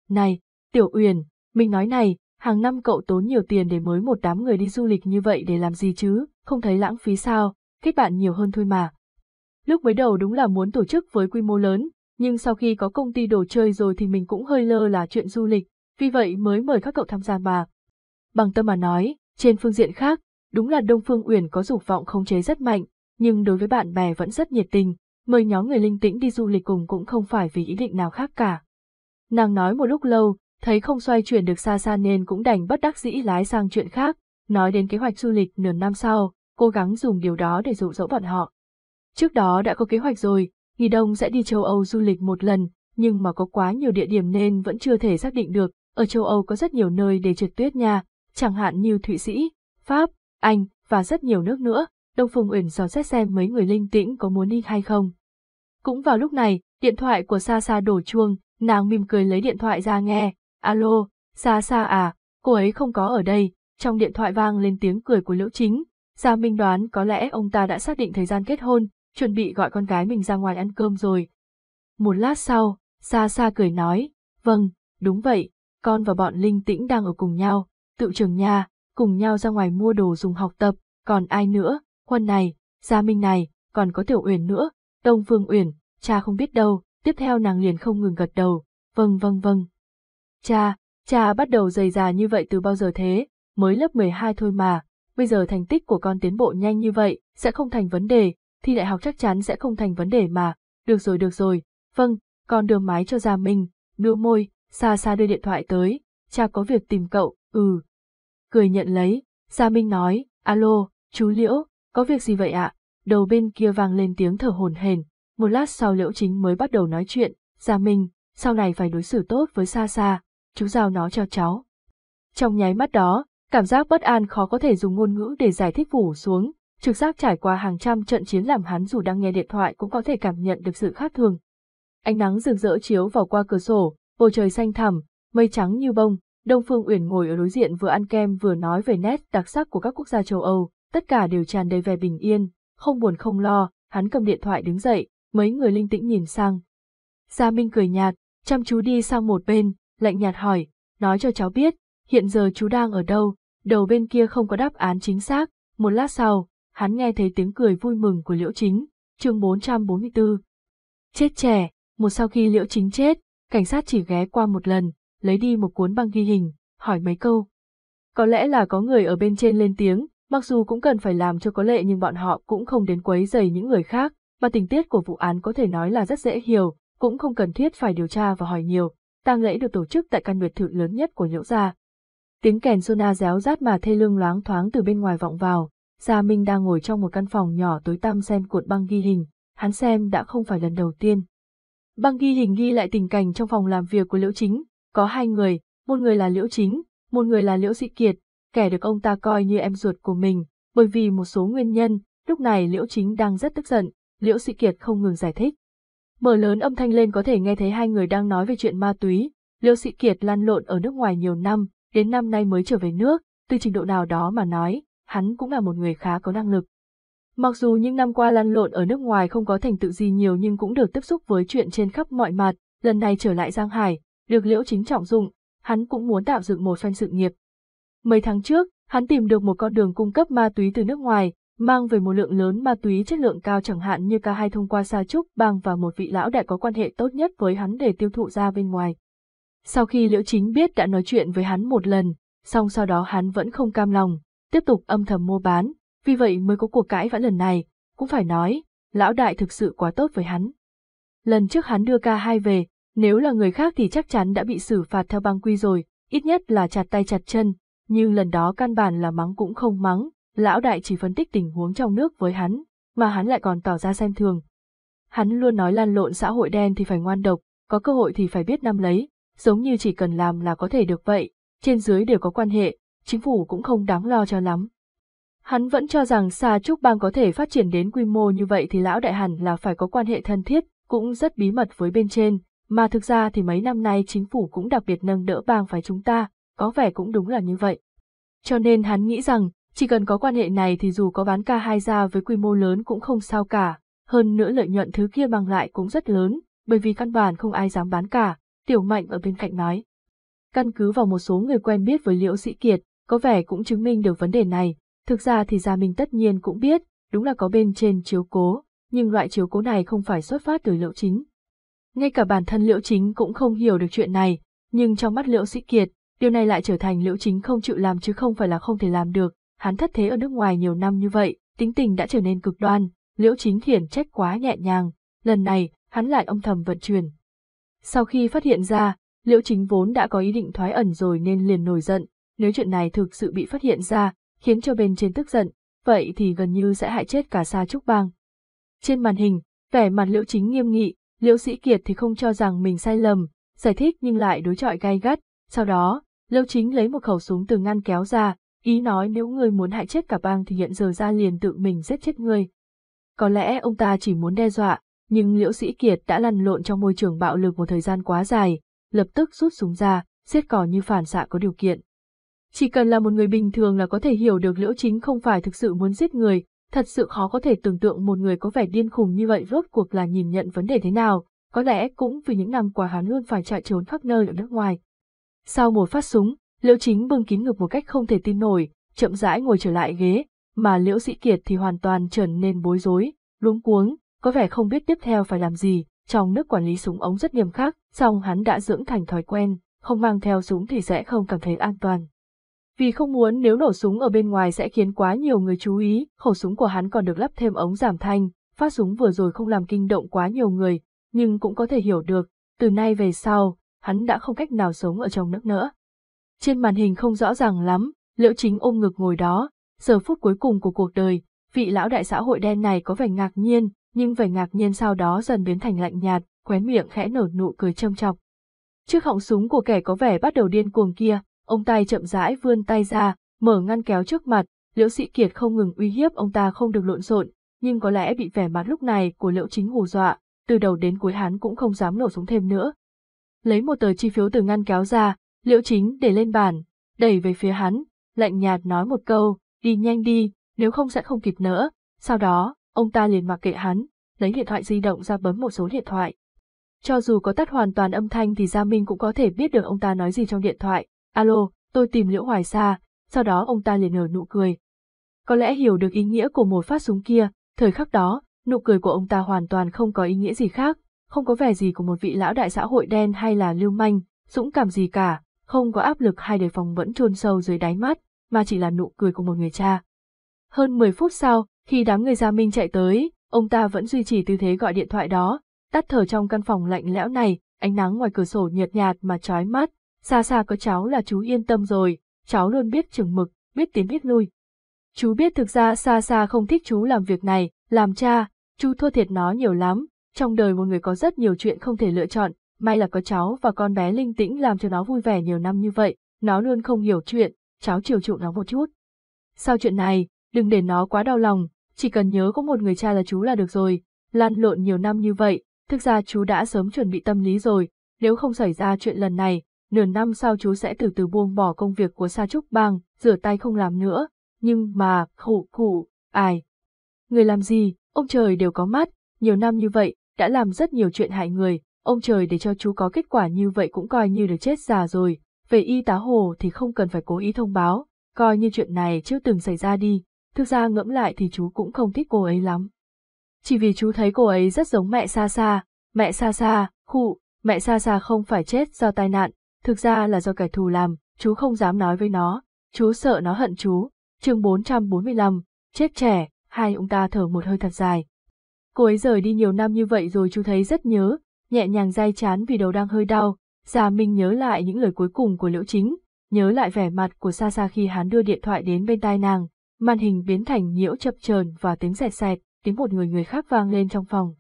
Này, Tiểu Uyển, mình nói này, hàng năm cậu tốn nhiều tiền để mới một đám người đi du lịch như vậy để làm gì chứ, không thấy lãng phí sao, thích bạn nhiều hơn thôi mà. Lúc mới đầu đúng là muốn tổ chức với quy mô lớn, nhưng sau khi có công ty đồ chơi rồi thì mình cũng hơi lơ là chuyện du lịch, vì vậy mới mời các cậu tham gia mà. Bằng tâm mà nói, trên phương diện khác, đúng là Đông Phương Uyển có dục vọng khống chế rất mạnh, nhưng đối với bạn bè vẫn rất nhiệt tình, mời nhóm người linh tĩnh đi du lịch cùng cũng không phải vì ý định nào khác cả. Nàng nói một lúc lâu, thấy không xoay chuyển được xa xa nên cũng đành bất đắc dĩ lái sang chuyện khác, nói đến kế hoạch du lịch nửa năm sau, cố gắng dùng điều đó để dụ dỗ bọn họ. Trước đó đã có kế hoạch rồi, Nghỉ đông sẽ đi châu Âu du lịch một lần, nhưng mà có quá nhiều địa điểm nên vẫn chưa thể xác định được, ở châu Âu có rất nhiều nơi để trượt tuyết nha, chẳng hạn như Thụy Sĩ, Pháp, Anh và rất nhiều nước nữa, Đông Phương Uyển dò xét xem mấy người linh tĩnh có muốn đi hay không. Cũng vào lúc này, điện thoại của Sa Sa đổ chuông, nàng mỉm cười lấy điện thoại ra nghe, alo, Sa Sa à, cô ấy không có ở đây, trong điện thoại vang lên tiếng cười của Liễu Chính, Gia Minh đoán có lẽ ông ta đã xác định thời gian kết hôn, chuẩn bị gọi con gái mình ra ngoài ăn cơm rồi. Một lát sau, Sa Sa cười nói, vâng, đúng vậy, con và bọn linh tĩnh đang ở cùng nhau, tự trường nhà, cùng nhau ra ngoài mua đồ dùng học tập, còn ai nữa, Huân này, Gia Minh này, còn có Tiểu Uyển nữa, Đông Phương Uyển, cha không biết đâu, tiếp theo nàng liền không ngừng gật đầu, vâng vâng vâng. Cha, cha bắt đầu dày già như vậy từ bao giờ thế, mới lớp 12 thôi mà, bây giờ thành tích của con tiến bộ nhanh như vậy, sẽ không thành vấn đề, thi đại học chắc chắn sẽ không thành vấn đề mà, được rồi được rồi, vâng, con đưa máy cho Gia Minh, đưa môi, xa xa đưa điện thoại tới, cha có việc tìm cậu, ừ. Cười nhận lấy, Gia Minh nói, alo, chú Liễu, có việc gì vậy ạ? Đầu bên kia vang lên tiếng thở hồn hển. một lát sau Liễu Chính mới bắt đầu nói chuyện, Gia Minh, sau này phải đối xử tốt với Sa Sa, chú giao nó cho cháu. Trong nháy mắt đó, cảm giác bất an khó có thể dùng ngôn ngữ để giải thích phủ xuống, Trực giác trải qua hàng trăm trận chiến làm hắn dù đang nghe điện thoại cũng có thể cảm nhận được sự khác thường. Ánh nắng rực rỡ chiếu vào qua cửa sổ, bầu trời xanh thẳm, mây trắng như bông, Đông Phương Uyển ngồi ở đối diện vừa ăn kem vừa nói về nét đặc sắc của các quốc gia châu Âu, tất cả đều tràn đầy vẻ bình yên, không buồn không lo, hắn cầm điện thoại đứng dậy, mấy người linh tĩnh nhìn sang. Gia Minh cười nhạt, chăm chú đi sang một bên, lạnh nhạt hỏi, nói cho cháu biết, hiện giờ chú đang ở đâu, đầu bên kia không có đáp án chính xác, một lát sau, hắn nghe thấy tiếng cười vui mừng của Liễu Chính, chương 444. Chết trẻ, một sau khi Liễu Chính chết, cảnh sát chỉ ghé qua một lần, lấy đi một cuốn băng ghi hình, hỏi mấy câu. Có lẽ là có người ở bên trên lên tiếng, mặc dù cũng cần phải làm cho có lệ nhưng bọn họ cũng không đến quấy rầy những người khác, và tình tiết của vụ án có thể nói là rất dễ hiểu, cũng không cần thiết phải điều tra và hỏi nhiều. Tang lễ được tổ chức tại căn biệt thự lớn nhất của Liễu gia. Tiếng kèn sona réo rát mà thê lương loáng thoáng từ bên ngoài vọng vào. Gia Minh đang ngồi trong một căn phòng nhỏ tối tăm xem cuộn băng ghi hình, hắn xem đã không phải lần đầu tiên. Băng ghi hình ghi lại tình cảnh trong phòng làm việc của Liễu Chính, có hai người, một người là Liễu Chính, một người là Liễu Sĩ Kiệt, kẻ được ông ta coi như em ruột của mình, bởi vì một số nguyên nhân, lúc này Liễu Chính đang rất tức giận, Liễu Sĩ Kiệt không ngừng giải thích. Mở lớn âm thanh lên có thể nghe thấy hai người đang nói về chuyện ma túy, Liễu Sĩ Kiệt lăn lộn ở nước ngoài nhiều năm, đến năm nay mới trở về nước, từ trình độ nào đó mà nói, hắn cũng là một người khá có năng lực. Mặc dù những năm qua lăn lộn ở nước ngoài không có thành tựu gì nhiều nhưng cũng được tiếp xúc với chuyện trên khắp mọi mặt, lần này trở lại Giang Hải, được Liễu Chính trọng dụng, hắn cũng muốn tạo dựng một doanh sự nghiệp. Mấy tháng trước, hắn tìm được một con đường cung cấp ma túy từ nước ngoài, mang về một lượng lớn ma túy chất lượng cao chẳng hạn như ca hai thông qua Sa Trúc Bang và một vị lão đại có quan hệ tốt nhất với hắn để tiêu thụ ra bên ngoài. Sau khi Liễu Chính biết đã nói chuyện với hắn một lần, song sau đó hắn vẫn không cam lòng, tiếp tục âm thầm mua bán, vì vậy mới có cuộc cãi vã lần này, cũng phải nói, lão đại thực sự quá tốt với hắn. Lần trước hắn đưa ca hai về, nếu là người khác thì chắc chắn đã bị xử phạt theo băng quy rồi, ít nhất là chặt tay chặt chân, nhưng lần đó căn bản là mắng cũng không mắng, lão đại chỉ phân tích tình huống trong nước với hắn, mà hắn lại còn tỏ ra xem thường. Hắn luôn nói lan lộn xã hội đen thì phải ngoan độc, có cơ hội thì phải biết nắm lấy, giống như chỉ cần làm là có thể được vậy, trên dưới đều có quan hệ, chính phủ cũng không đáng lo cho lắm. Hắn vẫn cho rằng Sa Trúc Bang có thể phát triển đến quy mô như vậy thì lão đại hẳn là phải có quan hệ thân thiết, cũng rất bí mật với bên trên, mà thực ra thì mấy năm nay chính phủ cũng đặc biệt nâng đỡ bang phải chúng ta, có vẻ cũng đúng là như vậy. Cho nên hắn nghĩ rằng, chỉ cần có quan hệ này thì dù có bán ca hai ra với quy mô lớn cũng không sao cả, hơn nữa lợi nhuận thứ kia mang lại cũng rất lớn, bởi vì căn bản không ai dám bán cả, Tiểu Mạnh ở bên cạnh nói. Căn cứ vào một số người quen biết với Liễu Sĩ Kiệt, có vẻ cũng chứng minh được vấn đề này, thực ra thì Gia Minh tất nhiên cũng biết, đúng là có bên trên chiếu cố, nhưng loại chiếu cố này không phải xuất phát từ Liễu Chính. Ngay cả bản thân Liễu Chính cũng không hiểu được chuyện này, nhưng trong mắt Liễu Sĩ Kiệt, điều này lại trở thành Liễu Chính không chịu làm chứ không phải là không thể làm được, hắn thất thế ở nước ngoài nhiều năm như vậy, tính tình đã trở nên cực đoan, Liễu Chính khiển trách quá nhẹ nhàng, lần này, hắn lại âm thầm vận chuyển. Sau khi phát hiện ra, Liễu Chính vốn đã có ý định thoái ẩn rồi nên liền nổi giận, nếu chuyện này thực sự bị phát hiện ra, khiến cho bên trên tức giận, vậy thì gần như sẽ hại chết cả Sa Trúc Bang. Trên màn hình, vẻ mặt Liễu Chính nghiêm nghị, Liễu Sĩ Kiệt thì không cho rằng mình sai lầm, giải thích nhưng lại đối chọi gay gắt, sau đó, Liễu Chính lấy một khẩu súng từ ngăn kéo ra, ý nói nếu ngươi muốn hại chết cả bang thì hiện giờ ra liền tự mình giết chết ngươi. Có lẽ ông ta chỉ muốn đe dọa, nhưng Liễu Sĩ Kiệt đã lăn lộn trong môi trường bạo lực một thời gian quá dài, lập tức rút súng ra, giết cò như phản xạ có điều kiện. Chỉ cần là một người bình thường là có thể hiểu được Liễu Chính không phải thực sự muốn giết người, thật sự khó có thể tưởng tượng một người có vẻ điên khùng như vậy rốt cuộc là nhìn nhận vấn đề thế nào, có lẽ cũng vì những năm qua hắn luôn phải chạy trốn khắp nơi ở nước ngoài. Sau một phát súng, Liễu Chính bưng kín ngực một cách không thể tin nổi, chậm rãi ngồi trở lại ghế, mà Liễu Sĩ Kiệt thì hoàn toàn trở nên bối rối, luống cuống, có vẻ không biết tiếp theo phải làm gì, trong nước quản lý súng ống rất nghiêm khắc, song hắn đã dưỡng thành thói quen, không mang theo súng thì sẽ không cảm thấy an toàn. Vì không muốn nếu nổ súng ở bên ngoài sẽ khiến quá nhiều người chú ý, khẩu súng của hắn còn được lắp thêm ống giảm thanh, phát súng vừa rồi không làm kinh động quá nhiều người, nhưng cũng có thể hiểu được, từ nay về sau, hắn đã không cách nào sống ở trong nước nữa. Trên màn hình không rõ ràng lắm, Liễu Chính ôm ngực ngồi đó, giờ phút cuối cùng của cuộc đời, vị lão đại xã hội đen này có vẻ ngạc nhiên, nhưng vẻ ngạc nhiên sau đó dần biến thành lạnh nhạt, khóe miệng khẽ nở nụ cười châm chọc. Trước họng súng của kẻ có vẻ bắt đầu điên cuồng kia, ông tay chậm rãi vươn tay ra, mở ngăn kéo trước mặt, Liễu Sĩ Kiệt không ngừng uy hiếp ông ta không được lộn xộn, nhưng có lẽ bị vẻ mặt lúc này của Liễu Chính hù dọa, từ đầu đến cuối hắn cũng không dám nổ súng thêm nữa. Lấy một tờ chi phiếu từ ngăn kéo ra, Liễu Chính để lên bàn, đẩy về phía hắn, lạnh nhạt nói một câu, đi nhanh đi, nếu không sẽ không kịp nữa. Sau đó, ông ta liền mặc kệ hắn, lấy điện thoại di động ra bấm một số điện thoại. Cho dù có tắt hoàn toàn âm thanh thì Gia Minh cũng có thể biết được ông ta nói gì trong điện thoại. Alo, tôi tìm Liễu Hoài Sa, sau đó ông ta liền nở nụ cười. Có lẽ hiểu được ý nghĩa của một phát súng kia, thời khắc đó, nụ cười của ông ta hoàn toàn không có ý nghĩa gì khác, không có vẻ gì của một vị lão đại xã hội đen hay là lưu manh, dũng cảm gì cả, không có áp lực hay đề phòng vẫn chôn sâu dưới đáy mắt, mà chỉ là nụ cười của một người cha. Hơn 10 phút sau, khi đám người Gia Minh chạy tới, ông ta vẫn duy trì tư thế gọi điện thoại đó, tắt thở trong căn phòng lạnh lẽo này, ánh nắng ngoài cửa sổ nhợt nhạt mà chói mắt, xa xa có cháu là chú yên tâm rồi, cháu luôn biết chừng mực, biết tiến biết lui. Chú biết thực ra xa xa không thích chú làm việc này, làm cha, chú thua thiệt nó nhiều lắm, trong đời một người có rất nhiều chuyện không thể lựa chọn, may là có cháu và con bé linh tĩnh làm cho nó vui vẻ nhiều năm như vậy, nó luôn không hiểu chuyện, cháu chiều chuộng nó một chút. Sau chuyện này, đừng để nó quá đau lòng, chỉ cần nhớ có một người cha là chú là được rồi, lăn lộn nhiều năm như vậy, thực ra chú đã sớm chuẩn bị tâm lý rồi, nếu không xảy ra chuyện lần này, nửa năm sau chú sẽ từ từ buông bỏ công việc của Sa Trúc Bang, rửa tay không làm nữa, nhưng mà, khổ khổ, ai? Người làm gì, ông trời đều có mắt, nhiều năm như vậy, đã làm rất nhiều chuyện hại người, ông trời để cho chú có kết quả như vậy cũng coi như được chết già rồi, về y tá hồ thì không cần phải cố ý thông báo, coi như chuyện này chưa từng xảy ra đi, thực ra ngẫm lại thì chú cũng không thích cô ấy lắm. Chỉ vì chú thấy cô ấy rất giống mẹ xa xa, mẹ xa xa, khụ, mẹ xa xa không phải chết do tai nạn, thực ra là do kẻ thù làm, chú không dám nói với nó, chú sợ nó hận chú. chương 445, chết trẻ, hai ông ta thở một hơi thật dài. Cô ấy rời đi nhiều năm như vậy rồi chú thấy rất nhớ, nhẹ nhàng dai chán vì đầu đang hơi đau, Gia Minh nhớ lại những lời cuối cùng của Liễu Chính, nhớ lại vẻ mặt của Sa Sa khi hắn đưa điện thoại đến bên tai nàng, màn hình biến thành nhiễu chập chờn và tiếng rẹt sẹt, tiếng một người người khác vang lên trong phòng.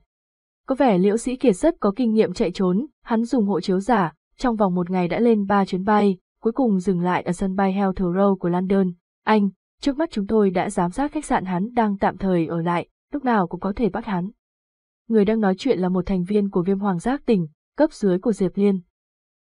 Có vẻ Liễu Sĩ Kiệt rất có kinh nghiệm chạy trốn, hắn dùng hộ chiếu giả, trong vòng một ngày đã lên ba chuyến bay, cuối cùng dừng lại ở sân bay Heathrow của London. Anh, trước mắt chúng tôi đã giám sát khách sạn hắn đang tạm thời ở lại, lúc nào cũng có thể bắt hắn. Người đang nói chuyện là một thành viên của viêm hoàng giác tỉnh, cấp dưới của Diệp Liên.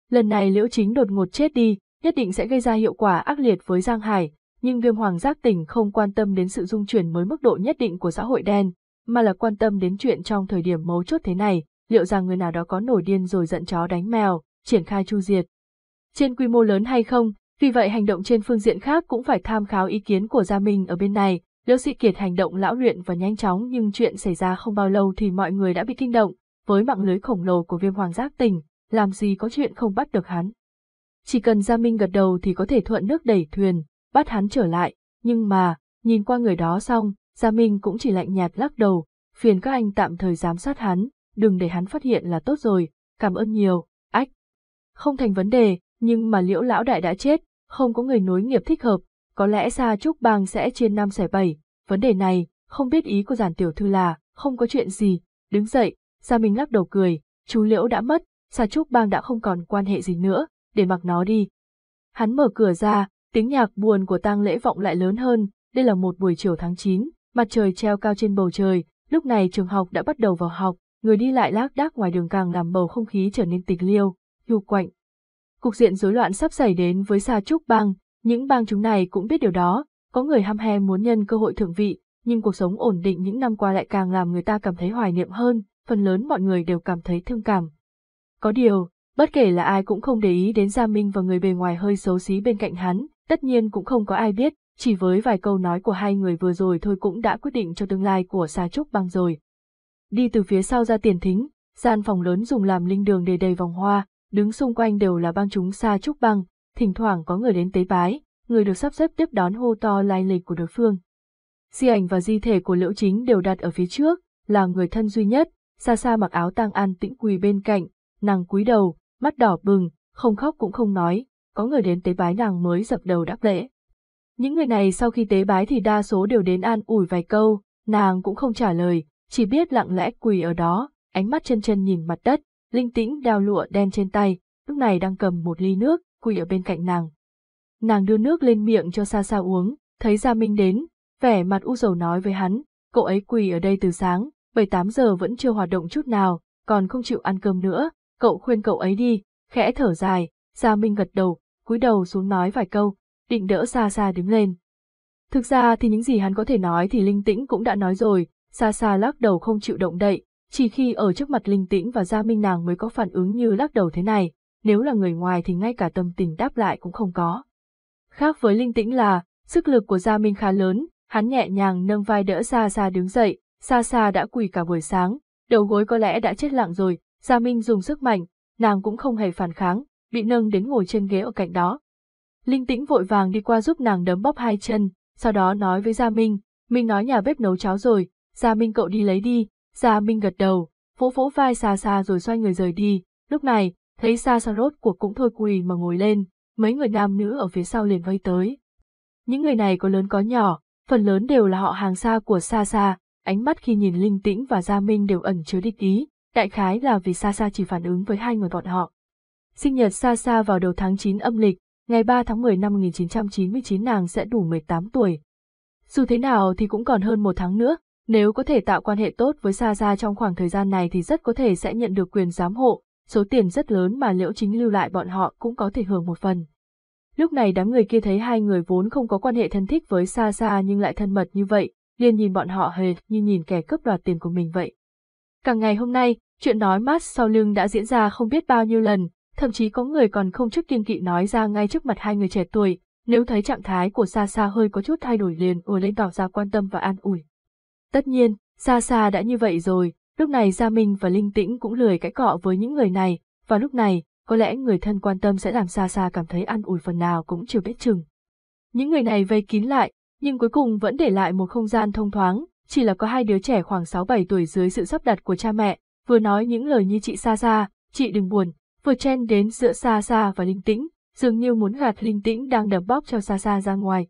Lần này Liễu Chính đột ngột chết đi, nhất định sẽ gây ra hiệu quả ác liệt với Giang Hải, nhưng viêm hoàng giác tỉnh không quan tâm đến sự dung chuyển mới mức độ nhất định của xã hội đen, mà là quan tâm đến chuyện trong thời điểm mấu chốt thế này, liệu rằng người nào đó có nổi điên rồi giận chó đánh mèo, triển khai chu diệt. Trên quy mô lớn hay không, vì vậy hành động trên phương diện khác cũng phải tham khảo ý kiến của Gia Minh ở bên này, Liễu Sĩ Kiệt hành động lão luyện và nhanh chóng nhưng chuyện xảy ra không bao lâu thì mọi người đã bị kinh động, với mạng lưới khổng lồ của viêm hoàng giác tỉnh, làm gì có chuyện không bắt được hắn. Chỉ cần Gia Minh gật đầu thì có thể thuận nước đẩy thuyền, bắt hắn trở lại, nhưng mà, nhìn qua người đó xong, Gia Minh cũng chỉ lạnh nhạt lắc đầu, phiền các anh tạm thời giám sát hắn, đừng để hắn phát hiện là tốt rồi, cảm ơn nhiều, ách. Không thành vấn đề, nhưng mà liễu lão đại đã chết, không có người nối nghiệp thích hợp, có lẽ gia Trúc Bang sẽ chia năm xẻ bảy, vấn đề này, không biết ý của giản tiểu thư là, không có chuyện gì, đứng dậy, Gia Minh lắc đầu cười, chú liễu đã mất, gia Trúc Bang đã không còn quan hệ gì nữa, để mặc nó đi. Hắn mở cửa ra, tiếng nhạc buồn của tang lễ vọng lại lớn hơn, đây là một buổi chiều tháng 9, mặt trời treo cao trên bầu trời, lúc này trường học đã bắt đầu vào học, người đi lại lác đác ngoài đường càng làm bầu không khí trở nên tịch liêu, hiu quạnh. Cục diện rối loạn sắp xảy đến với Sa Trúc Bang, những bang chúng này cũng biết điều đó, có người ham he muốn nhân cơ hội thượng vị, nhưng cuộc sống ổn định những năm qua lại càng làm người ta cảm thấy hoài niệm hơn, phần lớn mọi người đều cảm thấy thương cảm. Có điều, bất kể là ai cũng không để ý đến Gia Minh và người bề ngoài hơi xấu xí bên cạnh hắn, tất nhiên cũng không có ai biết, chỉ với vài câu nói của hai người vừa rồi thôi cũng đã quyết định cho tương lai của Sa Trúc Bang rồi. Đi từ phía sau ra tiền thính, gian phòng lớn dùng làm linh đường để đầy vòng hoa, đứng xung quanh đều là băng chúng Sa Trúc Bang, thỉnh thoảng có người đến tế bái, người được sắp xếp tiếp đón hô to lai lịch của đối phương. Di ảnh và di thể của Liễu Chính đều đặt ở phía trước, là người thân duy nhất, xa xa mặc áo tang an tĩnh quỳ bên cạnh, nàng cúi đầu, mắt đỏ bừng, không khóc cũng không nói, có người đến tế bái nàng mới dập đầu đáp lễ. Những người này sau khi tế bái thì đa số đều đến an ủi vài câu, nàng cũng không trả lời, chỉ biết lặng lẽ quỳ ở đó, ánh mắt chân chân nhìn mặt đất, linh tĩnh đeo lụa đen trên tay, lúc này đang cầm một ly nước, quỳ ở bên cạnh nàng. Nàng đưa nước lên miệng cho xa xa uống, thấy Gia Minh đến, vẻ mặt u sầu nói với hắn, cậu ấy quỳ ở đây từ sáng, 7-8 giờ vẫn chưa hoạt động chút nào, còn không chịu ăn cơm nữa, cậu khuyên cậu ấy đi, khẽ thở dài, Gia Minh gật đầu, cúi đầu xuống nói vài câu, định đỡ xa xa đứng lên. Thực ra thì những gì hắn có thể nói thì Linh Tĩnh cũng đã nói rồi, xa xa lắc đầu không chịu động đậy, chỉ khi ở trước mặt Linh Tĩnh và Gia Minh nàng mới có phản ứng như lắc đầu thế này, nếu là người ngoài thì ngay cả tâm tình đáp lại cũng không có. Khác với Linh Tĩnh là, sức lực của Gia Minh khá lớn, hắn nhẹ nhàng nâng vai đỡ xa xa đứng dậy, xa xa đã quỳ cả buổi sáng, đầu gối có lẽ đã chết lặng rồi, Gia Minh dùng sức mạnh, nàng cũng không hề phản kháng, bị nâng đến ngồi trên ghế ở cạnh đó. Linh tĩnh vội vàng đi qua giúp nàng đấm bóp hai chân, sau đó nói với Gia Minh, Minh nói nhà bếp nấu cháo rồi, Gia Minh cậu đi lấy đi, Gia Minh gật đầu, vỗ vỗ vai xa xa rồi xoay người rời đi, lúc này, thấy xa xa rốt cuộc cũng thôi quỳ mà ngồi lên, mấy người nam nữ ở phía sau liền vây tới. Những người này có lớn có nhỏ, phần lớn đều là họ hàng xa của xa xa, ánh mắt khi nhìn Linh Tĩnh và Gia Minh đều ẩn chứa địch ý, đại khái là vì xa xa chỉ phản ứng với hai người bọn họ. Sinh nhật xa xa vào đầu tháng 9 âm lịch, ngày 3 tháng 10 năm 1999 nàng sẽ đủ 18 tuổi. Dù thế nào thì cũng còn hơn một tháng nữa, nếu có thể tạo quan hệ tốt với Sa Sa trong khoảng thời gian này thì rất có thể sẽ nhận được quyền giám hộ, số tiền rất lớn mà Liễu Chính lưu lại bọn họ cũng có thể hưởng một phần. Lúc này đám người kia thấy hai người vốn không có quan hệ thân thích với Sa Sa nhưng lại thân mật như vậy, liền nhìn bọn họ hệt như nhìn kẻ cướp đoạt tiền của mình vậy. Càng ngày hôm nay, chuyện nói mát sau lưng đã diễn ra không biết bao nhiêu lần, thậm chí có người còn không chút kiên kỵ nói ra ngay trước mặt hai người trẻ tuổi, nếu thấy trạng thái của Sa Sa hơi có chút thay đổi liền ùa lên tỏ ra quan tâm và an ủi. Tất nhiên, Sa Sa đã như vậy rồi, lúc này Gia Minh và Linh Tĩnh cũng lười cãi cọ với những người này, và lúc này, có lẽ người thân quan tâm sẽ làm Sa Sa cảm thấy an ủi phần nào cũng chưa biết chừng. Những người này vây kín lại, nhưng cuối cùng vẫn để lại một không gian thông thoáng, chỉ là có hai đứa trẻ khoảng 6-7 tuổi dưới sự sắp đặt của cha mẹ, vừa nói những lời như chị Sa Sa, chị đừng buồn, vừa chen đến giữa Sa Sa và Linh Tĩnh, dường như muốn gạt Linh Tĩnh đang đập bóp cho Sa Sa ra ngoài.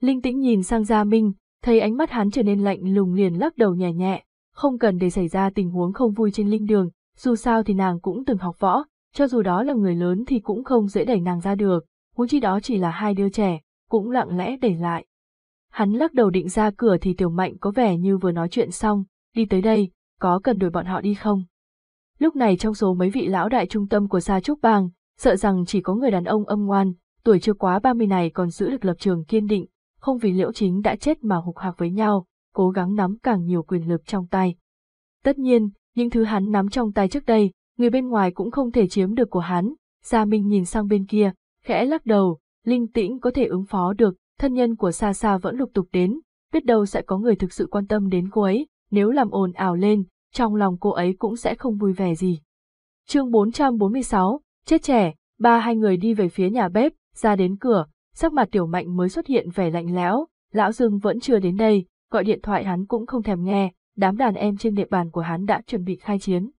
Linh Tĩnh nhìn sang Gia Minh, thấy ánh mắt hắn trở nên lạnh lùng liền lắc đầu nhẹ nhẹ, không cần để xảy ra tình huống không vui trên linh đường, dù sao thì nàng cũng từng học võ, cho dù đó là người lớn thì cũng không dễ đẩy nàng ra được, huống chi đó chỉ là hai đứa trẻ, cũng lặng lẽ đẩy lại. Hắn lắc đầu định ra cửa thì Tiểu Mạnh có vẻ như vừa nói chuyện xong, đi tới đây, có cần đuổi bọn họ đi không? Lúc này trong số mấy vị lão đại trung tâm của Sa Trúc Bang, sợ rằng chỉ có người đàn ông âm ngoan, tuổi chưa quá 30 này còn giữ được lập trường kiên định, không vì liễu chính đã chết mà hục hạc với nhau, cố gắng nắm càng nhiều quyền lực trong tay. Tất nhiên, những thứ hắn nắm trong tay trước đây, người bên ngoài cũng không thể chiếm được của hắn, Gia Minh nhìn sang bên kia, khẽ lắc đầu, linh tĩnh có thể ứng phó được, thân nhân của Sa Sa vẫn lục tục đến, biết đâu sẽ có người thực sự quan tâm đến cô ấy, nếu làm ồn ào lên, trong lòng cô ấy cũng sẽ không vui vẻ gì. chương 446, chết trẻ, ba hai người đi về phía nhà bếp, ra đến cửa, sắc mặt tiểu mạnh mới xuất hiện vẻ lạnh lẽo, lão Dương vẫn chưa đến đây, gọi điện thoại hắn cũng không thèm nghe, đám đàn em trên địa bàn của hắn đã chuẩn bị khai chiến.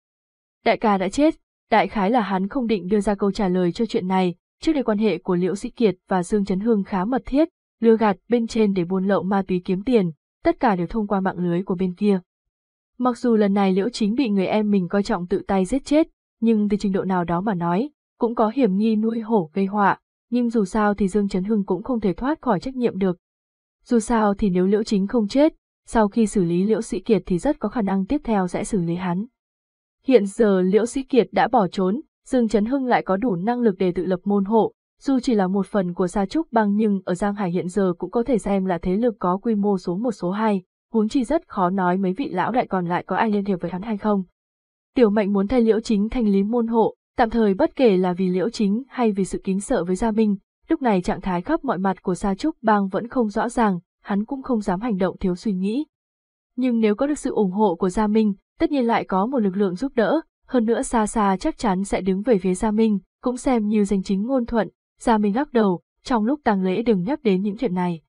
Đại ca đã chết, đại khái là hắn không định đưa ra câu trả lời cho chuyện này, trước đây quan hệ của Liễu Sĩ Kiệt và Dương Trấn Hương khá mật thiết, lừa gạt bên trên để buôn lậu ma túy kiếm tiền, tất cả đều thông qua mạng lưới của bên kia. Mặc dù lần này Liễu Chính bị người em mình coi trọng tự tay giết chết, nhưng từ trình độ nào đó mà nói, cũng có hiểm nghi nuôi hổ gây họa, nhưng dù sao thì Dương Trấn Hưng cũng không thể thoát khỏi trách nhiệm được. Dù sao thì nếu Liễu Chính không chết, sau khi xử lý Liễu Sĩ Kiệt thì rất có khả năng tiếp theo sẽ xử lý hắn. Hiện giờ Liễu Sĩ Kiệt đã bỏ trốn, Dương Trấn Hưng lại có đủ năng lực để tự lập môn hộ, dù chỉ là một phần của Sa Trúc Bang nhưng ở Giang Hải hiện giờ cũng có thể xem là thế lực có quy mô số một số hai, huống chi rất khó nói mấy vị lão đại còn lại có ai liên hiệp với hắn hay không. Tiểu Mạnh muốn thay Liễu Chính thành lý môn hộ, tạm thời bất kể là vì Liễu Chính hay vì sự kính sợ với Gia Minh, lúc này trạng thái khắp mọi mặt của Sa Trúc Bang vẫn không rõ ràng, hắn cũng không dám hành động thiếu suy nghĩ. Nhưng nếu có được sự ủng hộ của Gia Minh, tất nhiên lại có một lực lượng giúp đỡ, hơn nữa xa xa chắc chắn sẽ đứng về phía Gia Minh, cũng xem như danh chính ngôn thuận, Gia Minh lắc đầu, trong lúc tang lễ đừng nhắc đến những chuyện này.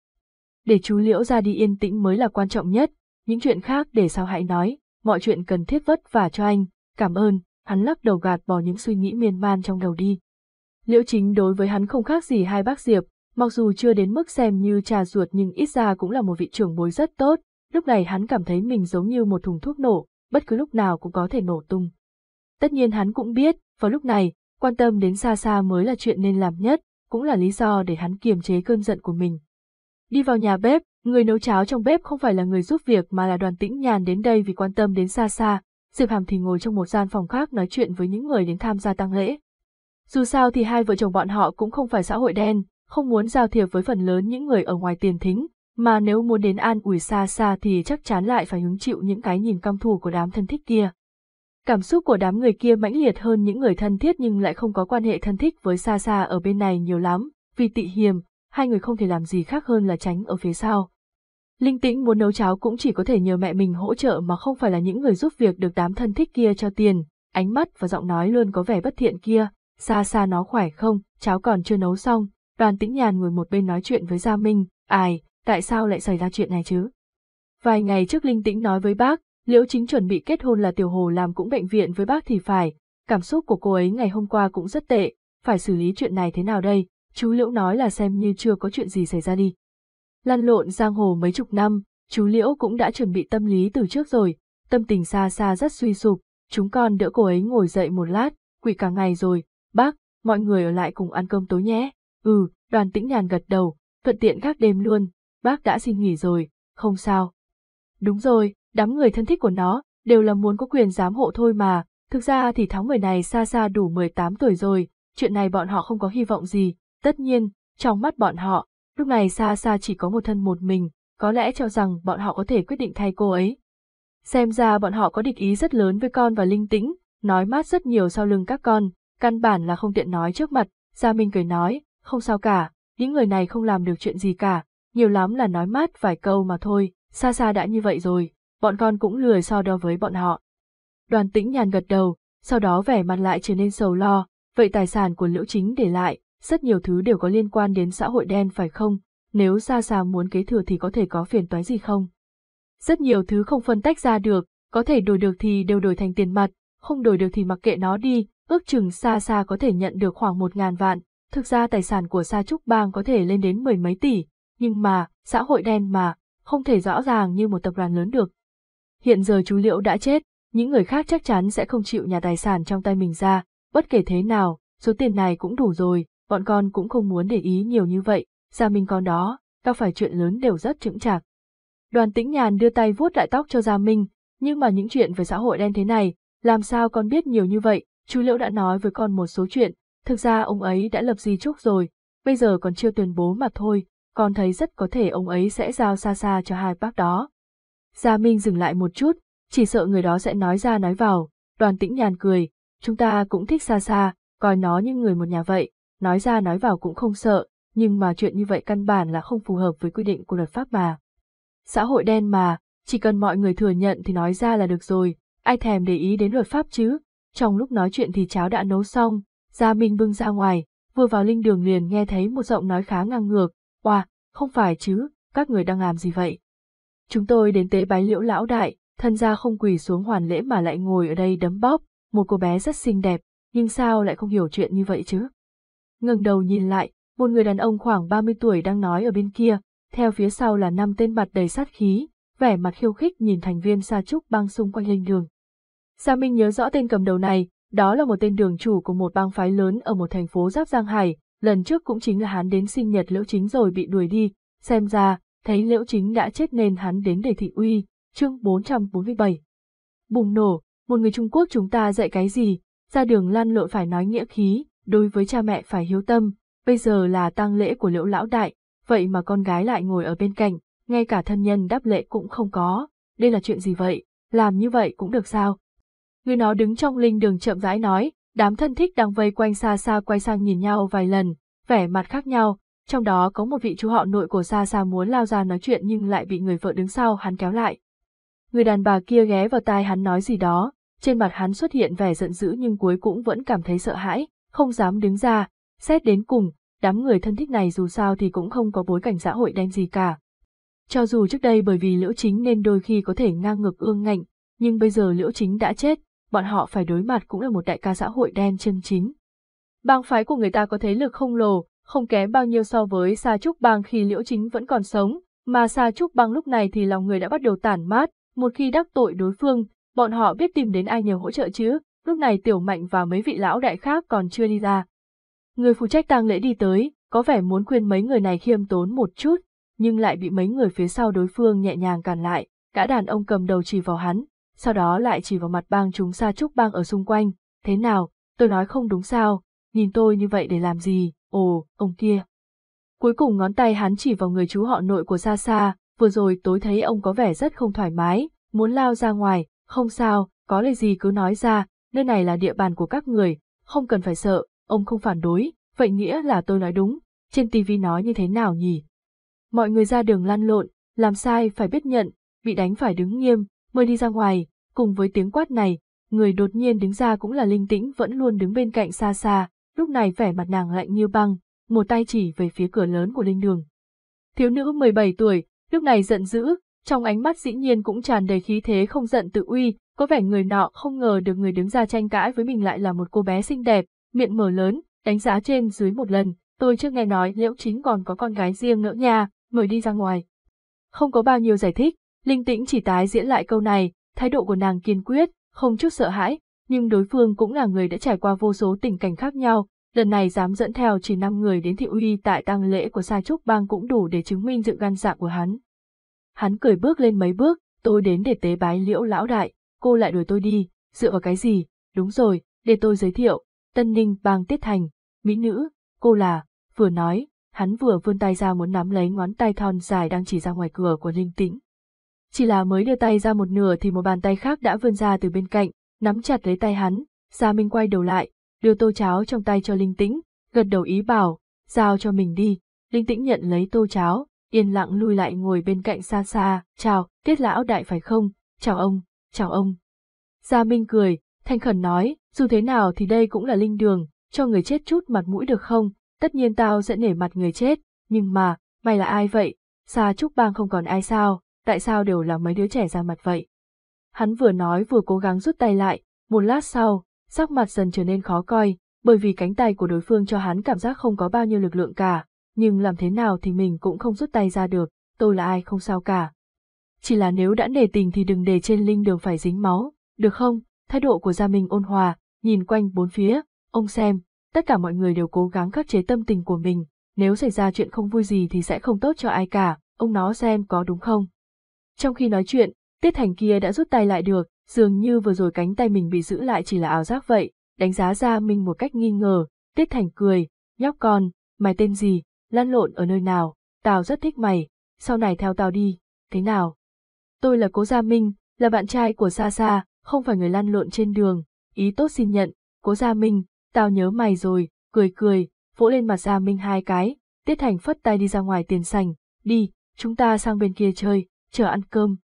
Để chú Liễu ra đi yên tĩnh mới là quan trọng nhất, những chuyện khác để sau hãy nói, mọi chuyện cần thiết vất vả cho anh, cảm ơn, hắn lắc đầu gạt bỏ những suy nghĩ miên man trong đầu đi. Liễu chính đối với hắn không khác gì hai bác Diệp, mặc dù chưa đến mức xem như trà ruột nhưng ít ra cũng là một vị trưởng bối rất tốt, lúc này hắn cảm thấy mình giống như một thùng thuốc nổ, bất cứ lúc nào cũng có thể nổ tung. Tất nhiên hắn cũng biết, vào lúc này, quan tâm đến xa xa mới là chuyện nên làm nhất, cũng là lý do để hắn kiềm chế cơn giận của mình. Đi vào nhà bếp, người nấu cháo trong bếp không phải là người giúp việc mà là đoàn tĩnh nhàn đến đây vì quan tâm đến xa xa, Diệp Hàm thì ngồi trong một gian phòng khác nói chuyện với những người đến tham gia tang lễ. Dù sao thì hai vợ chồng bọn họ cũng không phải xã hội đen, không muốn giao thiệp với phần lớn những người ở ngoài tiền thính, mà nếu muốn đến an ủi xa xa thì chắc chắn lại phải hứng chịu những cái nhìn căm thù của đám thân thích kia. Cảm xúc của đám người kia mãnh liệt hơn những người thân thiết nhưng lại không có quan hệ thân thích với xa xa ở bên này nhiều lắm, vì tị hiềm, hai người không thể làm gì khác hơn là tránh ở phía sau. Linh tĩnh muốn nấu cháo cũng chỉ có thể nhờ mẹ mình hỗ trợ mà không phải là những người giúp việc được đám thân thích kia cho tiền, ánh mắt và giọng nói luôn có vẻ bất thiện kia, xa xa nó khỏe không, cháo còn chưa nấu xong, đoàn tĩnh nhàn ngồi một bên nói chuyện với Gia Minh, ai, tại sao lại xảy ra chuyện này chứ? Vài ngày trước Linh Tĩnh nói với bác, Liễu Chính chuẩn bị kết hôn là Tiểu Hồ làm cũng bệnh viện với bác thì phải, cảm xúc của cô ấy ngày hôm qua cũng rất tệ, phải xử lý chuyện này thế nào đây, chú Liễu nói là xem như chưa có chuyện gì xảy ra đi. Lăn lộn giang hồ mấy chục năm, chú Liễu cũng đã chuẩn bị tâm lý từ trước rồi, tâm tình xa xa rất suy sụp, chúng con đỡ cô ấy ngồi dậy một lát, quỷ cả ngày rồi, bác, mọi người ở lại cùng ăn cơm tối nhé. Ừ, đoàn tĩnh nhàn gật đầu, thuận tiện các đêm luôn, bác đã xin nghỉ rồi, không sao. Đúng rồi, đám người thân thích của nó, đều là muốn có quyền giám hộ thôi mà, thực ra thì tháng 10 này xa xa đủ 18 tuổi rồi, chuyện này bọn họ không có hy vọng gì, tất nhiên, trong mắt bọn họ, lúc này xa xa chỉ có một thân một mình, có lẽ cho rằng bọn họ có thể quyết định thay cô ấy. Xem ra bọn họ có địch ý rất lớn với con và linh tĩnh, nói mát rất nhiều sau lưng các con, căn bản là không tiện nói trước mặt, Gia Minh cười nói, không sao cả, những người này không làm được chuyện gì cả, nhiều lắm là nói mát vài câu mà thôi, xa xa đã như vậy rồi, bọn con cũng lười so đo với bọn họ. Đoàn tĩnh nhàn gật đầu, sau đó vẻ mặt lại trở nên sầu lo, vậy tài sản của Liễu Chính để lại, rất nhiều thứ đều có liên quan đến xã hội đen phải không, nếu Gia Gia muốn kế thừa thì có thể có phiền toái gì không? Rất nhiều thứ không phân tách ra được, có thể đổi được thì đều đổi thành tiền mặt, không đổi được thì mặc kệ nó đi, ước chừng Sa Sa có thể nhận được khoảng một ngàn vạn, thực ra tài sản của Sa Trúc Bang có thể lên đến mười mấy tỷ, nhưng mà, xã hội đen mà, không thể rõ ràng như một tập đoàn lớn được. Hiện giờ chú Liễu đã chết, những người khác chắc chắn sẽ không chịu nhà tài sản trong tay mình ra, bất kể thế nào, số tiền này cũng đủ rồi, bọn con cũng không muốn để ý nhiều như vậy, Gia Minh con đó, đâu phải chuyện lớn đều rất chững chạc. Đoàn tĩnh nhàn đưa tay vuốt lại tóc cho Gia Minh, nhưng mà những chuyện về xã hội đen thế này, làm sao con biết nhiều như vậy, chú Liễu đã nói với con một số chuyện, thực ra ông ấy đã lập di chúc rồi, bây giờ còn chưa tuyên bố mà thôi, con thấy rất có thể ông ấy sẽ giao xa xa cho hai bác đó. Gia Minh dừng lại một chút, chỉ sợ người đó sẽ nói ra nói vào, đoàn tĩnh nhàn cười, chúng ta cũng thích xa xa, coi nó như người một nhà vậy, nói ra nói vào cũng không sợ, nhưng mà chuyện như vậy căn bản là không phù hợp với quy định của luật pháp mà. Xã hội đen mà, chỉ cần mọi người thừa nhận thì nói ra là được rồi, ai thèm để ý đến luật pháp chứ. Trong lúc nói chuyện thì cháo đã nấu xong, Gia Minh bưng ra ngoài, vừa vào linh đường liền nghe thấy một giọng nói khá ngang ngược, oa, không phải chứ, các người đang làm gì vậy? Chúng tôi đến tế bái liễu lão đại, thân gia không quỳ xuống hoàn lễ mà lại ngồi ở đây đấm bóp, một cô bé rất xinh đẹp, nhưng sao lại không hiểu chuyện như vậy chứ? Ngừng đầu nhìn lại, một người đàn ông khoảng 30 tuổi đang nói ở bên kia, theo phía sau là năm tên mặt đầy sát khí, vẻ mặt khiêu khích nhìn thành viên Sa Trúc băng xung quanh lên đường. Sa Minh nhớ rõ tên cầm đầu này, đó là một tên đường chủ của một bang phái lớn ở một thành phố giáp Giang Hải, lần trước cũng chính là hắn đến sinh nhật Liễu Chính rồi bị đuổi đi, xem ra, thấy Liễu Chính đã chết nên hắn đến để thị uy, chương 447. Bùng nổ, một người Trung Quốc chúng ta dạy cái gì, ra đường lăn lộn phải nói nghĩa khí, đối với cha mẹ phải hiếu tâm, bây giờ là tang lễ của Liễu Lão Đại, vậy mà con gái lại ngồi ở bên cạnh, ngay cả thân nhân đáp lễ cũng không có, đây là chuyện gì vậy, làm như vậy cũng được sao? Người nó đứng trong linh đường chậm rãi nói, đám thân thích đang vây quanh xa xa quay sang nhìn nhau vài lần, vẻ mặt khác nhau, trong đó có một vị chú họ nội của xa xa muốn lao ra nói chuyện nhưng lại bị người vợ đứng sau hắn kéo lại. Người đàn bà kia ghé vào tai hắn nói gì đó, trên mặt hắn xuất hiện vẻ giận dữ nhưng cuối cũng vẫn cảm thấy sợ hãi, không dám đứng ra, xét đến cùng, đám người thân thích này dù sao thì cũng không có bối cảnh xã hội đen gì cả. Cho dù trước đây bởi vì liễu chính nên đôi khi có thể ngang ngược ương ngạnh, nhưng bây giờ liễu chính đã chết, bọn họ phải đối mặt cũng là một đại ca xã hội đen chân chính. Bang phái của người ta có thế lực không lồ, không kém bao nhiêu so với Sa Trúc Bang khi Liễu Chính vẫn còn sống, mà Sa Trúc Bang lúc này thì lòng người đã bắt đầu tản mát, một khi đắc tội đối phương, bọn họ biết tìm đến ai nhờ hỗ trợ chứ, lúc này Tiểu Mạnh và mấy vị lão đại khác còn chưa đi ra. Người phụ trách tang lễ đi tới, có vẻ muốn khuyên mấy người này khiêm tốn một chút, nhưng lại bị mấy người phía sau đối phương nhẹ nhàng cản lại, cả đàn ông cầm đầu chỉ vào hắn, sau đó lại chỉ vào mặt bang chúng Sa Trúc Bang ở xung quanh, thế nào, tôi nói không đúng sao, nhìn tôi như vậy để làm gì, ồ, ông kia. Cuối cùng ngón tay hắn chỉ vào người chú họ nội của Sa Sa, vừa rồi tối thấy ông có vẻ rất không thoải mái, muốn lao ra ngoài, không sao, có lời gì cứ nói ra, nơi này là địa bàn của các người, không cần phải sợ, ông không phản đối, vậy nghĩa là tôi nói đúng, trên tivi nói như thế nào nhỉ? Mọi người ra đường lăn lộn, làm sai phải biết nhận, bị đánh phải đứng nghiêm, mới đi ra ngoài, cùng với tiếng quát này, người đột nhiên đứng ra cũng là linh tĩnh vẫn luôn đứng bên cạnh xa xa, lúc này vẻ mặt nàng lạnh như băng, một tay chỉ về phía cửa lớn của linh đường. Thiếu nữ 17 tuổi, lúc này giận dữ, trong ánh mắt dĩ nhiên cũng tràn đầy khí thế không giận tự uy, có vẻ người nọ không ngờ được người đứng ra tranh cãi với mình lại là một cô bé xinh đẹp, miệng mở lớn, đánh giá trên dưới một lần, tôi chưa nghe nói liễu chính còn có con gái riêng nữa nha, mời đi ra ngoài. Không có bao nhiêu giải thích, linh tĩnh chỉ tái diễn lại câu này, thái độ của nàng kiên quyết, không chút sợ hãi, nhưng đối phương cũng là người đã trải qua vô số tình cảnh khác nhau, lần này dám dẫn theo chỉ 5 người đến thị uy tại tang lễ của Sa Trúc Bang cũng đủ để chứng minh sự gan dạ của hắn. Hắn cười bước lên mấy bước, tôi đến để tế bái liễu lão đại, cô lại đuổi tôi đi, dựa vào cái gì, đúng rồi, để tôi giới thiệu, Tân Ninh bang Tiết Thành, mỹ nữ, cô là, vừa nói, hắn vừa vươn tay ra muốn nắm lấy ngón tay thon dài đang chỉ ra ngoài cửa của Linh Tĩnh. Chỉ là mới đưa tay ra một nửa thì một bàn tay khác đã vươn ra từ bên cạnh, nắm chặt lấy tay hắn, Gia Minh quay đầu lại, đưa tô cháo trong tay cho Linh Tĩnh, gật đầu ý bảo, giao cho mình đi. Linh Tĩnh nhận lấy tô cháo, yên lặng lui lại ngồi bên cạnh xa xa, chào, tiết lão đại phải không, chào ông, chào ông. Gia Minh cười, thanh khẩn nói, dù thế nào thì đây cũng là linh đường, cho người chết chút mặt mũi được không, tất nhiên tao sẽ nể mặt người chết, nhưng mà, mày là ai vậy, xa trúc bang không còn ai sao, tại sao đều là mấy đứa trẻ ra mặt vậy. Hắn vừa nói vừa cố gắng rút tay lại, một lát sau, sắc mặt dần trở nên khó coi, bởi vì cánh tay của đối phương cho hắn cảm giác không có bao nhiêu lực lượng cả, nhưng làm thế nào thì mình cũng không rút tay ra được, tôi là ai không sao cả. Chỉ là nếu đã nể tình thì đừng để trên linh đường phải dính máu, được không? Thái độ của Gia Minh ôn hòa, nhìn quanh bốn phía, ông xem, tất cả mọi người đều cố gắng khắc chế tâm tình của mình, nếu xảy ra chuyện không vui gì thì sẽ không tốt cho ai cả, ông nó xem có đúng không? Trong khi nói chuyện, Tiết Thành kia đã rút tay lại được, dường như vừa rồi cánh tay mình bị giữ lại chỉ là ảo giác vậy, đánh giá Gia Minh một cách nghi ngờ, Tiết Thành cười, nhóc con, mày tên gì, lăn lộn ở nơi nào, tao rất thích mày, sau này theo tao đi, thế nào? Tôi là Cố Gia Minh, là bạn trai của Sa Sa, không phải người lăn lộn trên đường, ý tốt xin nhận, Cố Gia Minh, tao nhớ mày rồi, cười cười, vỗ lên mặt Gia Minh hai cái, Tiết Thành phất tay đi ra ngoài tiền sành, đi, chúng ta sang bên kia chơi, chờ ăn cơm.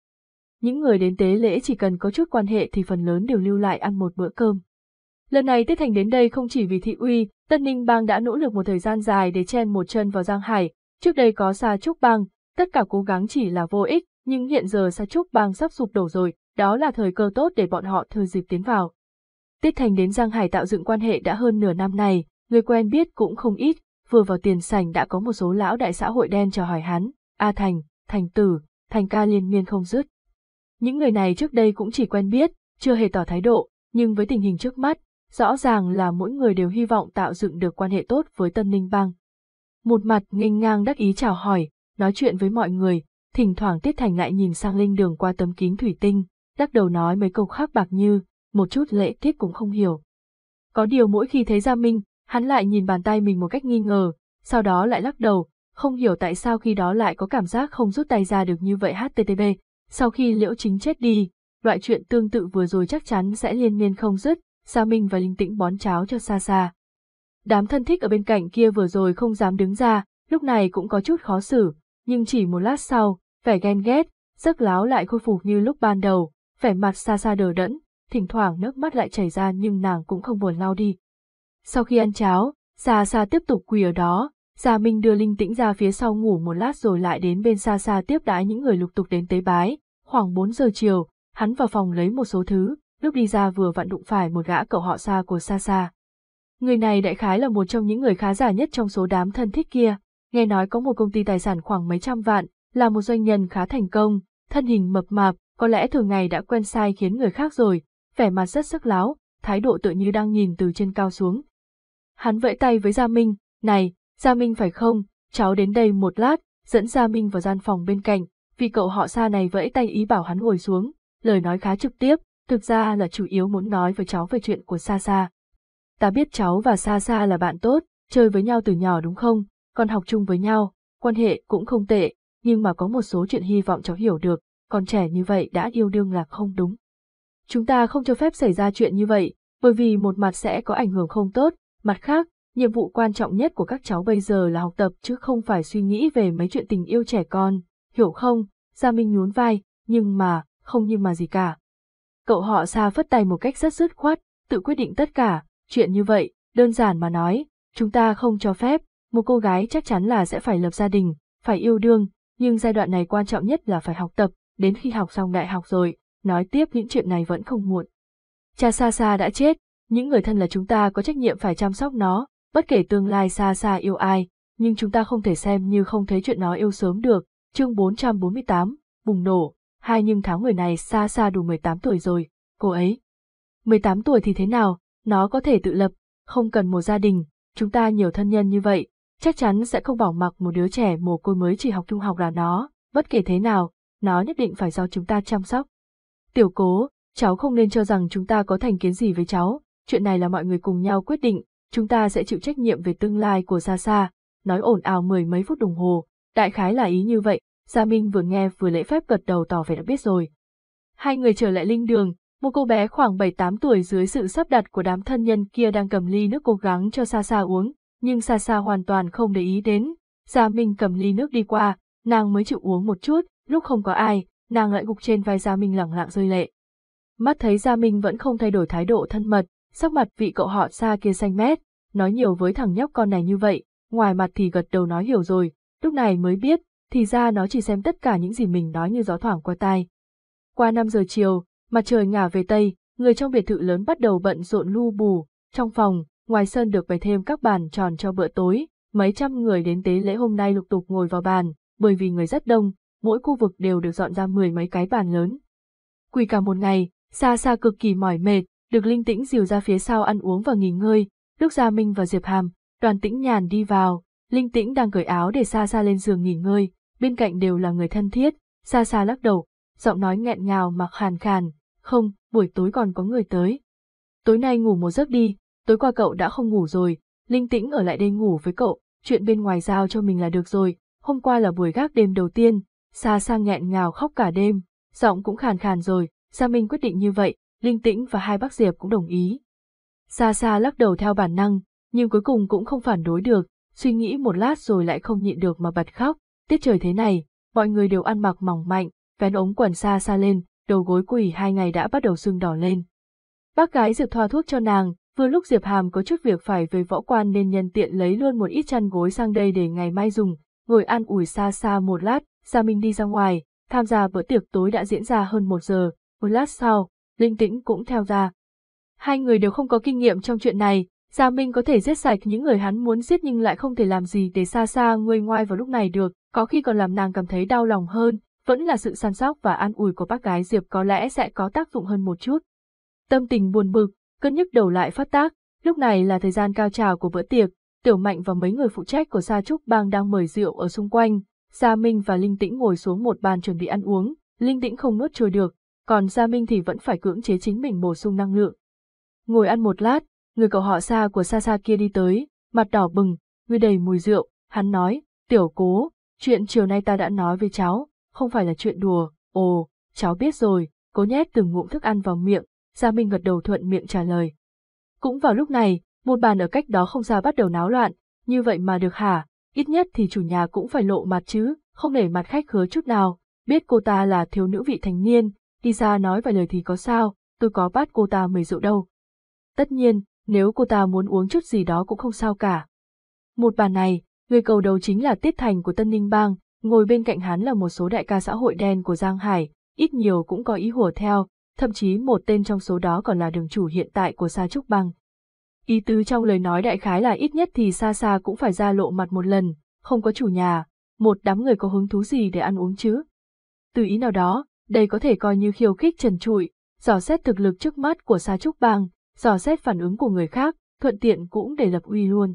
Những người đến tế lễ chỉ cần có chút quan hệ thì phần lớn đều lưu lại ăn một bữa cơm. Lần này Tiết Thành đến đây không chỉ vì thị uy, Tân Ninh Bang đã nỗ lực một thời gian dài để chen một chân vào Giang Hải, trước đây có Sa Trúc Bang, tất cả cố gắng chỉ là vô ích, nhưng hiện giờ Sa Trúc Bang sắp sụp đổ rồi, đó là thời cơ tốt để bọn họ thừa dịp tiến vào. Tiết Thành đến Giang Hải tạo dựng quan hệ đã hơn nửa năm này, người quen biết cũng không ít, vừa vào tiền sảnh đã có một số lão đại xã hội đen chào hỏi hắn, A Thành, Thành Tử, Thành ca liên miên không dứt. Những người này trước đây cũng chỉ quen biết, chưa hề tỏ thái độ, nhưng với tình hình trước mắt, rõ ràng là mỗi người đều hy vọng tạo dựng được quan hệ tốt với Tân Ninh Bang. Một mặt nghênh ngang đắc ý chào hỏi, nói chuyện với mọi người, thỉnh thoảng Tiết Thành lại nhìn sang linh đường qua tấm kính thủy tinh, đắc đầu nói mấy câu khác bạc như, một chút lễ tiết cũng không hiểu. Có điều mỗi khi thấy Gia Minh, hắn lại nhìn bàn tay mình một cách nghi ngờ, sau đó lại lắc đầu, không hiểu tại sao khi đó lại có cảm giác không rút tay ra được như vậy HTTP. Sau khi Liễu Chính chết đi, loại chuyện tương tự vừa rồi chắc chắn sẽ liên miên không dứt, Gia Minh và Linh Tĩnh bón cháo cho xa xa. Đám thân thích ở bên cạnh kia vừa rồi không dám đứng ra, lúc này cũng có chút khó xử, nhưng chỉ một lát sau, vẻ ghen ghét, giấc láo lại khôi phục như lúc ban đầu, vẻ mặt xa xa đờ đẫn, thỉnh thoảng nước mắt lại chảy ra nhưng nàng cũng không buồn lau đi. Sau khi ăn cháo, xa xa tiếp tục quỳ ở đó, Gia Minh đưa Linh Tĩnh ra phía sau ngủ một lát rồi lại đến bên xa xa tiếp đái những người lục tục đến tế bái. Khoảng 4 giờ chiều, hắn vào phòng lấy một số thứ, lúc đi ra vừa vặn đụng phải một gã cậu họ xa của xa xa. Người này đại khái là một trong những người khá giả nhất trong số đám thân thích kia, nghe nói có một công ty tài sản khoảng mấy trăm vạn, là một doanh nhân khá thành công, thân hình mập mạp, có lẽ thường ngày đã quen sai khiến người khác rồi, vẻ mặt rất sắc láo, thái độ tự như đang nhìn từ trên cao xuống. Hắn vẫy tay với Gia Minh, này, Gia Minh phải không, cháu đến đây một lát, dẫn Gia Minh vào gian phòng bên cạnh, vì cậu họ xa này vẫy tay ý bảo hắn ngồi xuống, lời nói khá trực tiếp, thực ra là chủ yếu muốn nói với cháu về chuyện của Sa Sa. Ta biết cháu và Sa Sa là bạn tốt, chơi với nhau từ nhỏ đúng không, còn học chung với nhau, quan hệ cũng không tệ, nhưng mà có một số chuyện hy vọng cháu hiểu được, còn trẻ như vậy đã yêu đương là không đúng. Chúng ta không cho phép xảy ra chuyện như vậy, bởi vì một mặt sẽ có ảnh hưởng không tốt, mặt khác, nhiệm vụ quan trọng nhất của các cháu bây giờ là học tập chứ không phải suy nghĩ về mấy chuyện tình yêu trẻ con, hiểu không? Gia Minh nhún vai, nhưng mà, không nhưng mà gì cả. Cậu họ xa phất tay một cách rất dứt khoát, tự quyết định tất cả, chuyện như vậy, đơn giản mà nói, chúng ta không cho phép, một cô gái chắc chắn là sẽ phải lập gia đình, phải yêu đương, nhưng giai đoạn này quan trọng nhất là phải học tập, đến khi học xong đại học rồi, nói tiếp những chuyện này vẫn không muộn. Cha xa xa đã chết, những người thân là chúng ta có trách nhiệm phải chăm sóc nó, bất kể tương lai xa xa yêu ai, nhưng chúng ta không thể xem như không thấy chuyện nó yêu sớm được. Chương 448, bùng nổ, hai nhưng tháng người này xa xa đủ 18 tuổi rồi, cô ấy. 18 tuổi thì thế nào, nó có thể tự lập, không cần một gia đình, chúng ta nhiều thân nhân như vậy, chắc chắn sẽ không bỏ mặc một đứa trẻ mồ côi mới chỉ học trung học là nó, bất kể thế nào, nó nhất định phải do chúng ta chăm sóc. Tiểu cố, cháu không nên cho rằng chúng ta có thành kiến gì với cháu, chuyện này là mọi người cùng nhau quyết định, chúng ta sẽ chịu trách nhiệm về tương lai của xa xa nói ồn ào mười mấy phút đồng hồ, đại khái là ý như vậy, Gia Minh vừa nghe vừa lễ phép gật đầu tỏ vẻ đã biết rồi. Hai người trở lại linh đường, một cô bé khoảng 7-8 tuổi dưới sự sắp đặt của đám thân nhân kia đang cầm ly nước cố gắng cho Sa Sa uống, nhưng Sa Sa hoàn toàn không để ý đến. Gia Minh cầm ly nước đi qua, nàng mới chịu uống một chút, lúc không có ai, nàng lại gục trên vai Gia Minh lẳng lặng rơi lệ. Mắt thấy Gia Minh vẫn không thay đổi thái độ thân mật, sắc mặt vị cậu họ xa kia xanh mét, nói nhiều với thằng nhóc con này như vậy, ngoài mặt thì gật đầu nói hiểu rồi, lúc này mới biết, thì ra nó chỉ xem tất cả những gì mình nói như gió thoảng qua tai. Qua 5 giờ chiều, mặt trời ngả về Tây, người trong biệt thự lớn bắt đầu bận rộn lu bù, trong phòng, ngoài sân được bày thêm các bàn tròn cho bữa tối, mấy trăm người đến tế lễ hôm nay lục tục ngồi vào bàn, bởi vì người rất đông, mỗi khu vực đều được dọn ra mười mấy cái bàn lớn. Quỳ cả một ngày, xa xa cực kỳ mỏi mệt, được linh tĩnh dìu ra phía sau ăn uống và nghỉ ngơi, lúc Gia Minh và Diệp Hàm, đoàn tĩnh nhàn đi vào, linh tĩnh đang cởi áo để xa xa lên giường nghỉ ngơi, bên cạnh đều là người thân thiết, xa xa lắc đầu, giọng nói nghẹn ngào mặc khàn khàn, không, buổi tối còn có người tới. Tối nay ngủ một giấc đi, tối qua cậu đã không ngủ rồi, linh tĩnh ở lại đây ngủ với cậu, chuyện bên ngoài giao cho mình là được rồi, hôm qua là buổi gác đêm đầu tiên, xa xa nghẹn ngào khóc cả đêm, giọng cũng khàn khàn rồi, Gia Minh quyết định như vậy, Linh Tĩnh và hai bác Diệp cũng đồng ý. Xa xa lắc đầu theo bản năng, nhưng cuối cùng cũng không phản đối được, suy nghĩ một lát rồi lại không nhịn được mà bật khóc, tiết trời thế này, mọi người đều ăn mặc mỏng mạnh, vén ống quần xa xa lên, đầu gối quỳ hai ngày đã bắt đầu sưng đỏ lên. Bác gái Diệp thoa thuốc cho nàng, vừa lúc Diệp Hàm có chút việc phải về võ quan nên nhân tiện lấy luôn một ít chăn gối sang đây để ngày mai dùng, ngồi ăn ủi xa xa một lát, Gia Minh đi ra ngoài, tham gia bữa tiệc tối đã diễn ra hơn một giờ, một lát sau, Linh Tĩnh cũng theo ra. Hai người đều không có kinh nghiệm trong chuyện này, Gia Minh có thể giết sạch những người hắn muốn giết nhưng lại không thể làm gì để xa xa người ngoai vào lúc này được, có khi còn làm nàng cảm thấy đau lòng hơn, vẫn là sự săn sóc và an ủi của bác gái Diệp có lẽ sẽ có tác dụng hơn một chút. Tâm tình buồn bực, cơn nhức đầu lại phát tác, lúc này là thời gian cao trào của bữa tiệc, Tiểu Mạnh và mấy người phụ trách của Sa Trúc Bang đang mời rượu ở xung quanh, Gia Minh và Linh Tĩnh ngồi xuống một bàn chuẩn bị ăn uống, Linh Tĩnh không nuốt trôi được, còn Gia Minh thì vẫn phải cưỡng chế chính mình bổ sung năng lượng. Ngồi ăn một lát, người cậu họ xa của xa xa kia đi tới, mặt đỏ bừng, người đầy mùi rượu, hắn nói, tiểu cố, chuyện chiều nay ta đã nói với cháu, không phải là chuyện đùa, ồ, cháu biết rồi, cố nhét từng ngụm thức ăn vào miệng, Gia Minh gật đầu thuận miệng trả lời. Cũng vào lúc này, một bàn ở cách đó không xa bắt đầu náo loạn, như vậy mà được hả, ít nhất thì chủ nhà cũng phải lộ mặt chứ, không để mặt khách khứa chút nào, biết cô ta là thiếu nữ vị thành niên, đi ra nói vài lời thì có sao, tôi có bắt cô ta mời rượu đâu. Tất nhiên, nếu cô ta muốn uống chút gì đó cũng không sao cả. Một bàn này, người cầu đầu chính là Tiết Thành của Tân Ninh Bang, ngồi bên cạnh hắn là một số đại ca xã hội đen của Giang Hải, ít nhiều cũng có ý hùa theo, thậm chí một tên trong số đó còn là đường chủ hiện tại của Sa Trúc Bang. Ý tứ trong lời nói đại khái là ít nhất thì xa xa cũng phải ra lộ mặt một lần, không có chủ nhà, một đám người có hứng thú gì để ăn uống chứ. Từ ý nào đó, đây có thể coi như khiêu khích trần trụi, dò xét thực lực trước mắt của Sa Trúc Bang, dò xét phản ứng của người khác, thuận tiện cũng để lập uy luôn.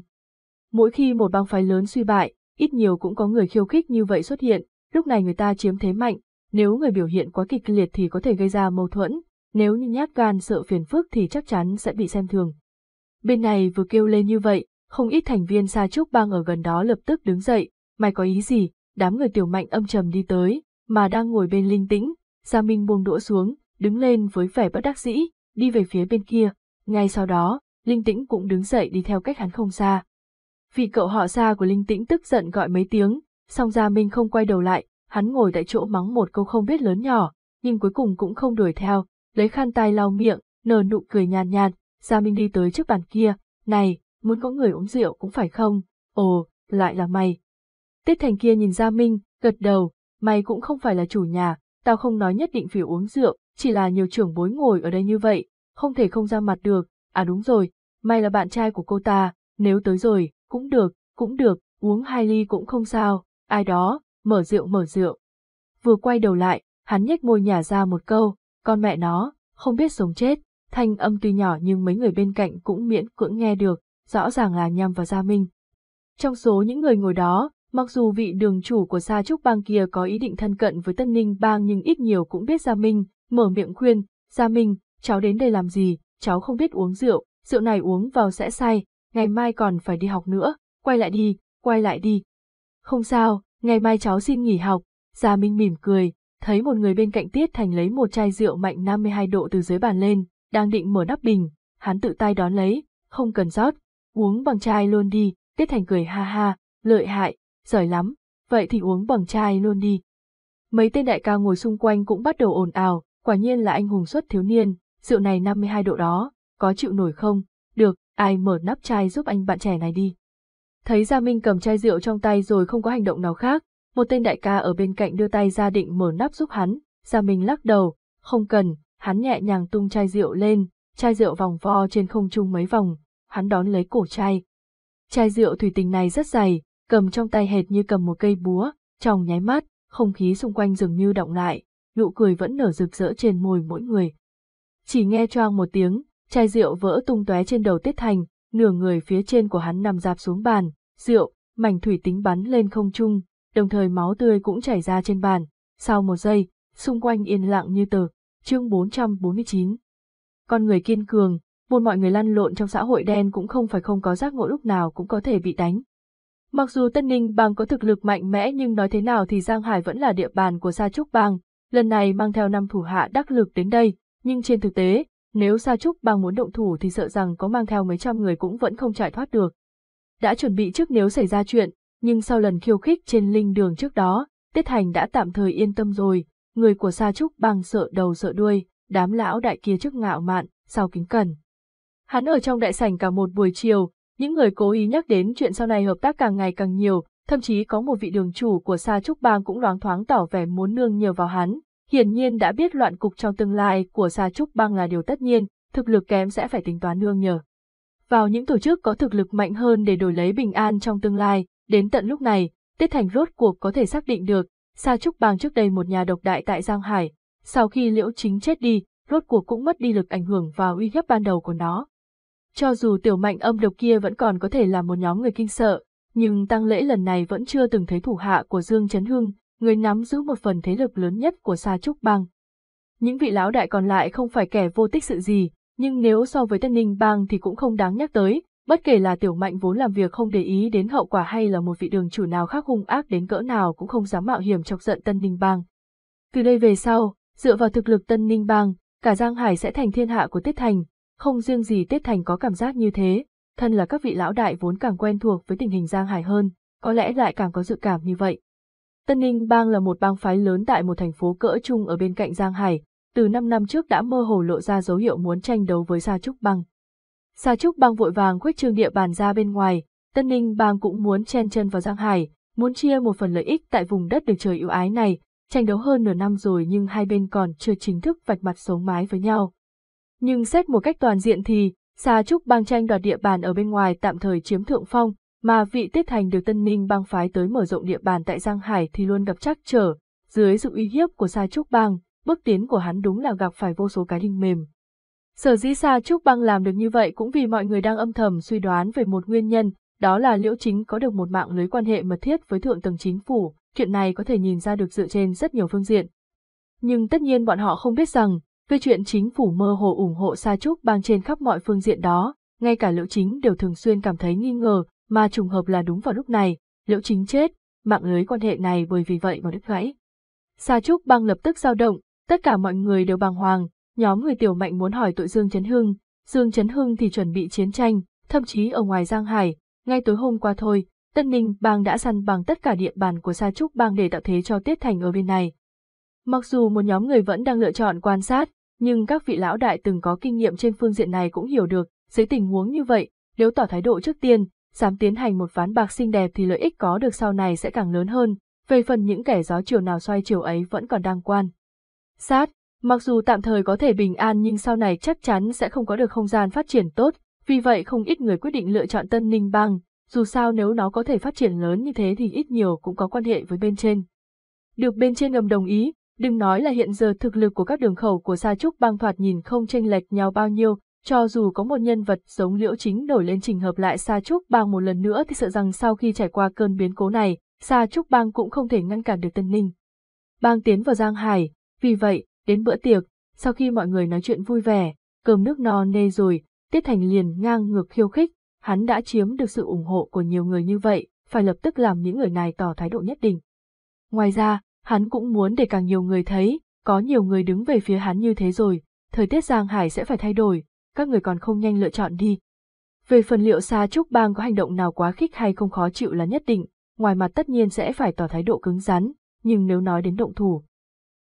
Mỗi khi một bang phái lớn suy bại, ít nhiều cũng có người khiêu khích như vậy xuất hiện, lúc này người ta chiếm thế mạnh, nếu người biểu hiện quá kịch liệt thì có thể gây ra mâu thuẫn, nếu như nhát gan sợ phiền phức thì chắc chắn sẽ bị xem thường. Bên này vừa kêu lên như vậy, không ít thành viên xa Trúc Bang ở gần đó lập tức đứng dậy, mày có ý gì, đám người tiểu mạnh âm trầm đi tới, mà đang ngồi bên linh tĩnh, Gia Minh buông đũa xuống, đứng lên với vẻ bất đắc dĩ, đi về phía bên kia, ngay sau đó, Linh Tĩnh cũng đứng dậy đi theo cách hắn không xa. Vị cậu họ xa của Linh Tĩnh tức giận gọi mấy tiếng, song Gia Minh không quay đầu lại, hắn ngồi tại chỗ mắng một câu không biết lớn nhỏ, nhưng cuối cùng cũng không đuổi theo, lấy khăn tay lau miệng, nở nụ cười nhàn nhạt, Gia Minh đi tới trước bàn kia, này, muốn có người uống rượu cũng phải không, ồ, lại là mày. Tiết Thành kia nhìn Gia Minh, gật đầu, mày cũng không phải là chủ nhà, tao không nói nhất định phải uống rượu, chỉ là nhiều trưởng bối ngồi ở đây như vậy, không thể không ra mặt được, à đúng rồi, mày là bạn trai của cô ta, nếu tới rồi, cũng được, cũng được, uống hai ly cũng không sao, ai đó, mở rượu mở rượu. Vừa quay đầu lại, hắn nhếch môi nhả ra một câu, con mẹ nó, không biết sống chết, thanh âm tuy nhỏ nhưng mấy người bên cạnh cũng miễn cưỡng nghe được, rõ ràng là nhằm vào Gia Minh. Trong số những người ngồi đó, mặc dù vị đường chủ của Sa Trúc Bang kia có ý định thân cận với Tân Ninh Bang nhưng ít nhiều cũng biết Gia Minh, mở miệng khuyên, Gia Minh, cháu đến đây làm gì, cháu không biết uống rượu, rượu này uống vào sẽ say, ngày mai còn phải đi học nữa, quay lại đi, quay lại đi. Không sao, ngày mai cháu xin nghỉ học, Gia Minh mỉm cười, thấy một người bên cạnh Tiết Thành lấy một chai rượu mạnh 52 độ từ dưới bàn lên, đang định mở nắp bình, hắn tự tay đón lấy, không cần rót, uống bằng chai luôn đi, Tiết Thành cười ha ha, lợi hại, giỏi lắm, vậy thì uống bằng chai luôn đi. Mấy tên đại ca ngồi xung quanh cũng bắt đầu ồn ào, quả nhiên là anh hùng xuất thiếu niên, rượu này 52 độ đó, có chịu nổi không? Được, ai mở nắp chai giúp anh bạn trẻ này đi. Thấy Gia Minh cầm chai rượu trong tay rồi không có hành động nào khác, một tên đại ca ở bên cạnh đưa tay ra định mở nắp giúp hắn, Gia Minh lắc đầu, không cần, hắn nhẹ nhàng tung chai rượu lên, chai rượu vòng vo trên không trung mấy vòng, hắn đón lấy cổ chai. Chai rượu thủy tinh này rất dày, cầm trong tay hệt như cầm một cây búa, trong nháy mắt, không khí xung quanh dường như động lại, nụ cười vẫn nở rực rỡ trên môi mỗi người. Chỉ nghe choang một tiếng, chai rượu vỡ tung tóe trên đầu Tiết Thành, nửa người phía trên của hắn nằm dạp xuống bàn, rượu, mảnh thủy tính bắn lên không trung, đồng thời máu tươi cũng chảy ra trên bàn. Sau một giây, xung quanh yên lặng như tờ. Chương 449 Con người kiên cường, một mọi người lăn lộn trong xã hội đen cũng không phải không có giác ngộ lúc nào cũng có thể bị đánh. Mặc dù Tân Ninh bang có thực lực mạnh mẽ nhưng nói thế nào thì Giang Hải vẫn là địa bàn của Sa Trúc bang, lần này mang theo năm thủ hạ đắc lực đến đây, nhưng trên thực tế, nếu Sa Trúc bang muốn động thủ thì sợ rằng có mang theo mấy trăm người cũng vẫn không chạy thoát được. Đã chuẩn bị trước nếu xảy ra chuyện, nhưng sau lần khiêu khích trên linh đường trước đó, Tiết Thành đã tạm thời yên tâm rồi, người của Sa Trúc bang sợ đầu sợ đuôi, đám lão đại kia trước ngạo mạn, sau kính cẩn. Hắn ở trong đại sảnh cả một buổi chiều, những người cố ý nhắc đến chuyện sau này hợp tác càng ngày càng nhiều, thậm chí có một vị đường chủ của Sa Trúc Bang cũng loáng thoáng tỏ vẻ muốn nương nhờ vào hắn, hiển nhiên đã biết loạn cục trong tương lai của Sa Trúc Bang là điều tất nhiên, thực lực kém sẽ phải tính toán nương nhờ. Vào những tổ chức có thực lực mạnh hơn để đổi lấy bình an trong tương lai, đến tận lúc này, Tiết Thành rốt cuộc có thể xác định được, Sa Trúc Bang trước đây một nhà độc đại tại Giang Hải, sau khi Liễu Chính chết đi, rốt cuộc cũng mất đi lực ảnh hưởng và uy hiếp ban đầu của nó. Cho dù tiểu mạnh âm độc kia vẫn còn có thể là một nhóm người kinh sợ, nhưng tăng lễ lần này vẫn chưa từng thấy thủ hạ của Dương Trấn Hưng, người nắm giữ một phần thế lực lớn nhất của Sa Trúc Bang. Những vị lão đại còn lại không phải kẻ vô tích sự gì, nhưng nếu so với Tân Ninh Bang thì cũng không đáng nhắc tới, bất kể là tiểu mạnh vốn làm việc không để ý đến hậu quả hay là một vị đường chủ nào khác hung ác đến cỡ nào cũng không dám mạo hiểm chọc giận Tân Ninh Bang. Từ đây về sau, dựa vào thực lực Tân Ninh Bang, cả Giang Hải sẽ thành thiên hạ của Tiết Thành, không riêng gì Tiết Thành có cảm giác như thế, thân là các vị lão đại vốn càng quen thuộc với tình hình Giang Hải hơn, có lẽ lại càng có dự cảm như vậy. Tân Ninh Bang là một bang phái lớn tại một thành phố cỡ trung ở bên cạnh Giang Hải, từ 5 năm trước đã mơ hồ lộ ra dấu hiệu muốn tranh đấu với Sa Trúc Bang. Sa Trúc Bang vội vàng khuếch trương địa bàn ra bên ngoài, Tân Ninh Bang cũng muốn chen chân vào Giang Hải, muốn chia một phần lợi ích tại vùng đất được trời ưu ái này, tranh đấu hơn nửa năm rồi nhưng hai bên còn chưa chính thức vạch mặt sống mái với nhau. Nhưng xét một cách toàn diện thì, Sa Trúc bang tranh đoạt địa bàn ở bên ngoài tạm thời chiếm thượng phong, mà vị Tiết Thành được Tân Ninh bang phái tới mở rộng địa bàn tại Giang Hải thì luôn gặp trắc trở, dưới sự uy hiếp của Sa Trúc bang, bước tiến của hắn đúng là gặp phải vô số cái đinh mềm. Sở dĩ Sa Trúc bang làm được như vậy cũng vì mọi người đang âm thầm suy đoán về một nguyên nhân, đó là Liễu Chính có được một mạng lưới quan hệ mật thiết với thượng tầng chính phủ, chuyện này có thể nhìn ra được dựa trên rất nhiều phương diện. Nhưng tất nhiên bọn họ không biết rằng, về chuyện chính phủ mơ hồ ủng hộ Sa Trúc bang trên khắp mọi phương diện đó, ngay cả Liễu Chính đều thường xuyên cảm thấy nghi ngờ, mà trùng hợp là đúng vào lúc này, Liễu Chính chết, mạng lưới quan hệ này bởi vì vậy mà đứt gãy. Sa Trúc bang lập tức dao động, tất cả mọi người đều bàng hoàng, nhóm người tiểu mạnh muốn hỏi tội Dương Trấn Hưng, Dương Trấn Hưng thì chuẩn bị chiến tranh, thậm chí ở ngoài Giang Hải, ngay tối hôm qua thôi, Tân Ninh bang đã săn bằng tất cả địa bàn của Sa Trúc bang để tạo thế cho Tiết Thành ở bên này. Mặc dù một nhóm người vẫn đang lựa chọn quan sát, nhưng các vị lão đại từng có kinh nghiệm trên phương diện này cũng hiểu được, dưới tình huống như vậy, nếu tỏ thái độ trước tiên, dám tiến hành một ván bạc xinh đẹp thì lợi ích có được sau này sẽ càng lớn hơn, về phần những kẻ gió chiều nào xoay chiều ấy vẫn còn đang quan. sát, mặc dù tạm thời có thể bình an nhưng sau này chắc chắn sẽ không có được không gian phát triển tốt, vì vậy không ít người quyết định lựa chọn Tân Ninh Bang, dù sao nếu nó có thể phát triển lớn như thế thì ít nhiều cũng có quan hệ với bên trên. Được bên trên ngầm đồng ý, đừng nói là hiện giờ thực lực của các đường khẩu của Sa Trúc Bang thoạt nhìn không chênh lệch nhau bao nhiêu, cho dù có một nhân vật giống Liễu Chính nổi lên trình hợp lại Sa Trúc Bang một lần nữa thì sợ rằng sau khi trải qua cơn biến cố này, Sa Trúc Bang cũng không thể ngăn cản được Tân Ninh. Bang tiến vào Giang Hải, vì vậy, đến bữa tiệc, sau khi mọi người nói chuyện vui vẻ, cơm nước no nê rồi, Tiết Thành liền ngang ngược khiêu khích, hắn đã chiếm được sự ủng hộ của nhiều người như vậy, phải lập tức làm những người này tỏ thái độ nhất định. Ngoài ra, hắn cũng muốn để càng nhiều người thấy, có nhiều người đứng về phía hắn như thế rồi, thời tiết Giang Hải sẽ phải thay đổi, các người còn không nhanh lựa chọn đi. Về phần liệu Sa Trúc Bang có hành động nào quá khích hay không khó chịu là nhất định, ngoài mặt tất nhiên sẽ phải tỏ thái độ cứng rắn, nhưng nếu nói đến động thủ.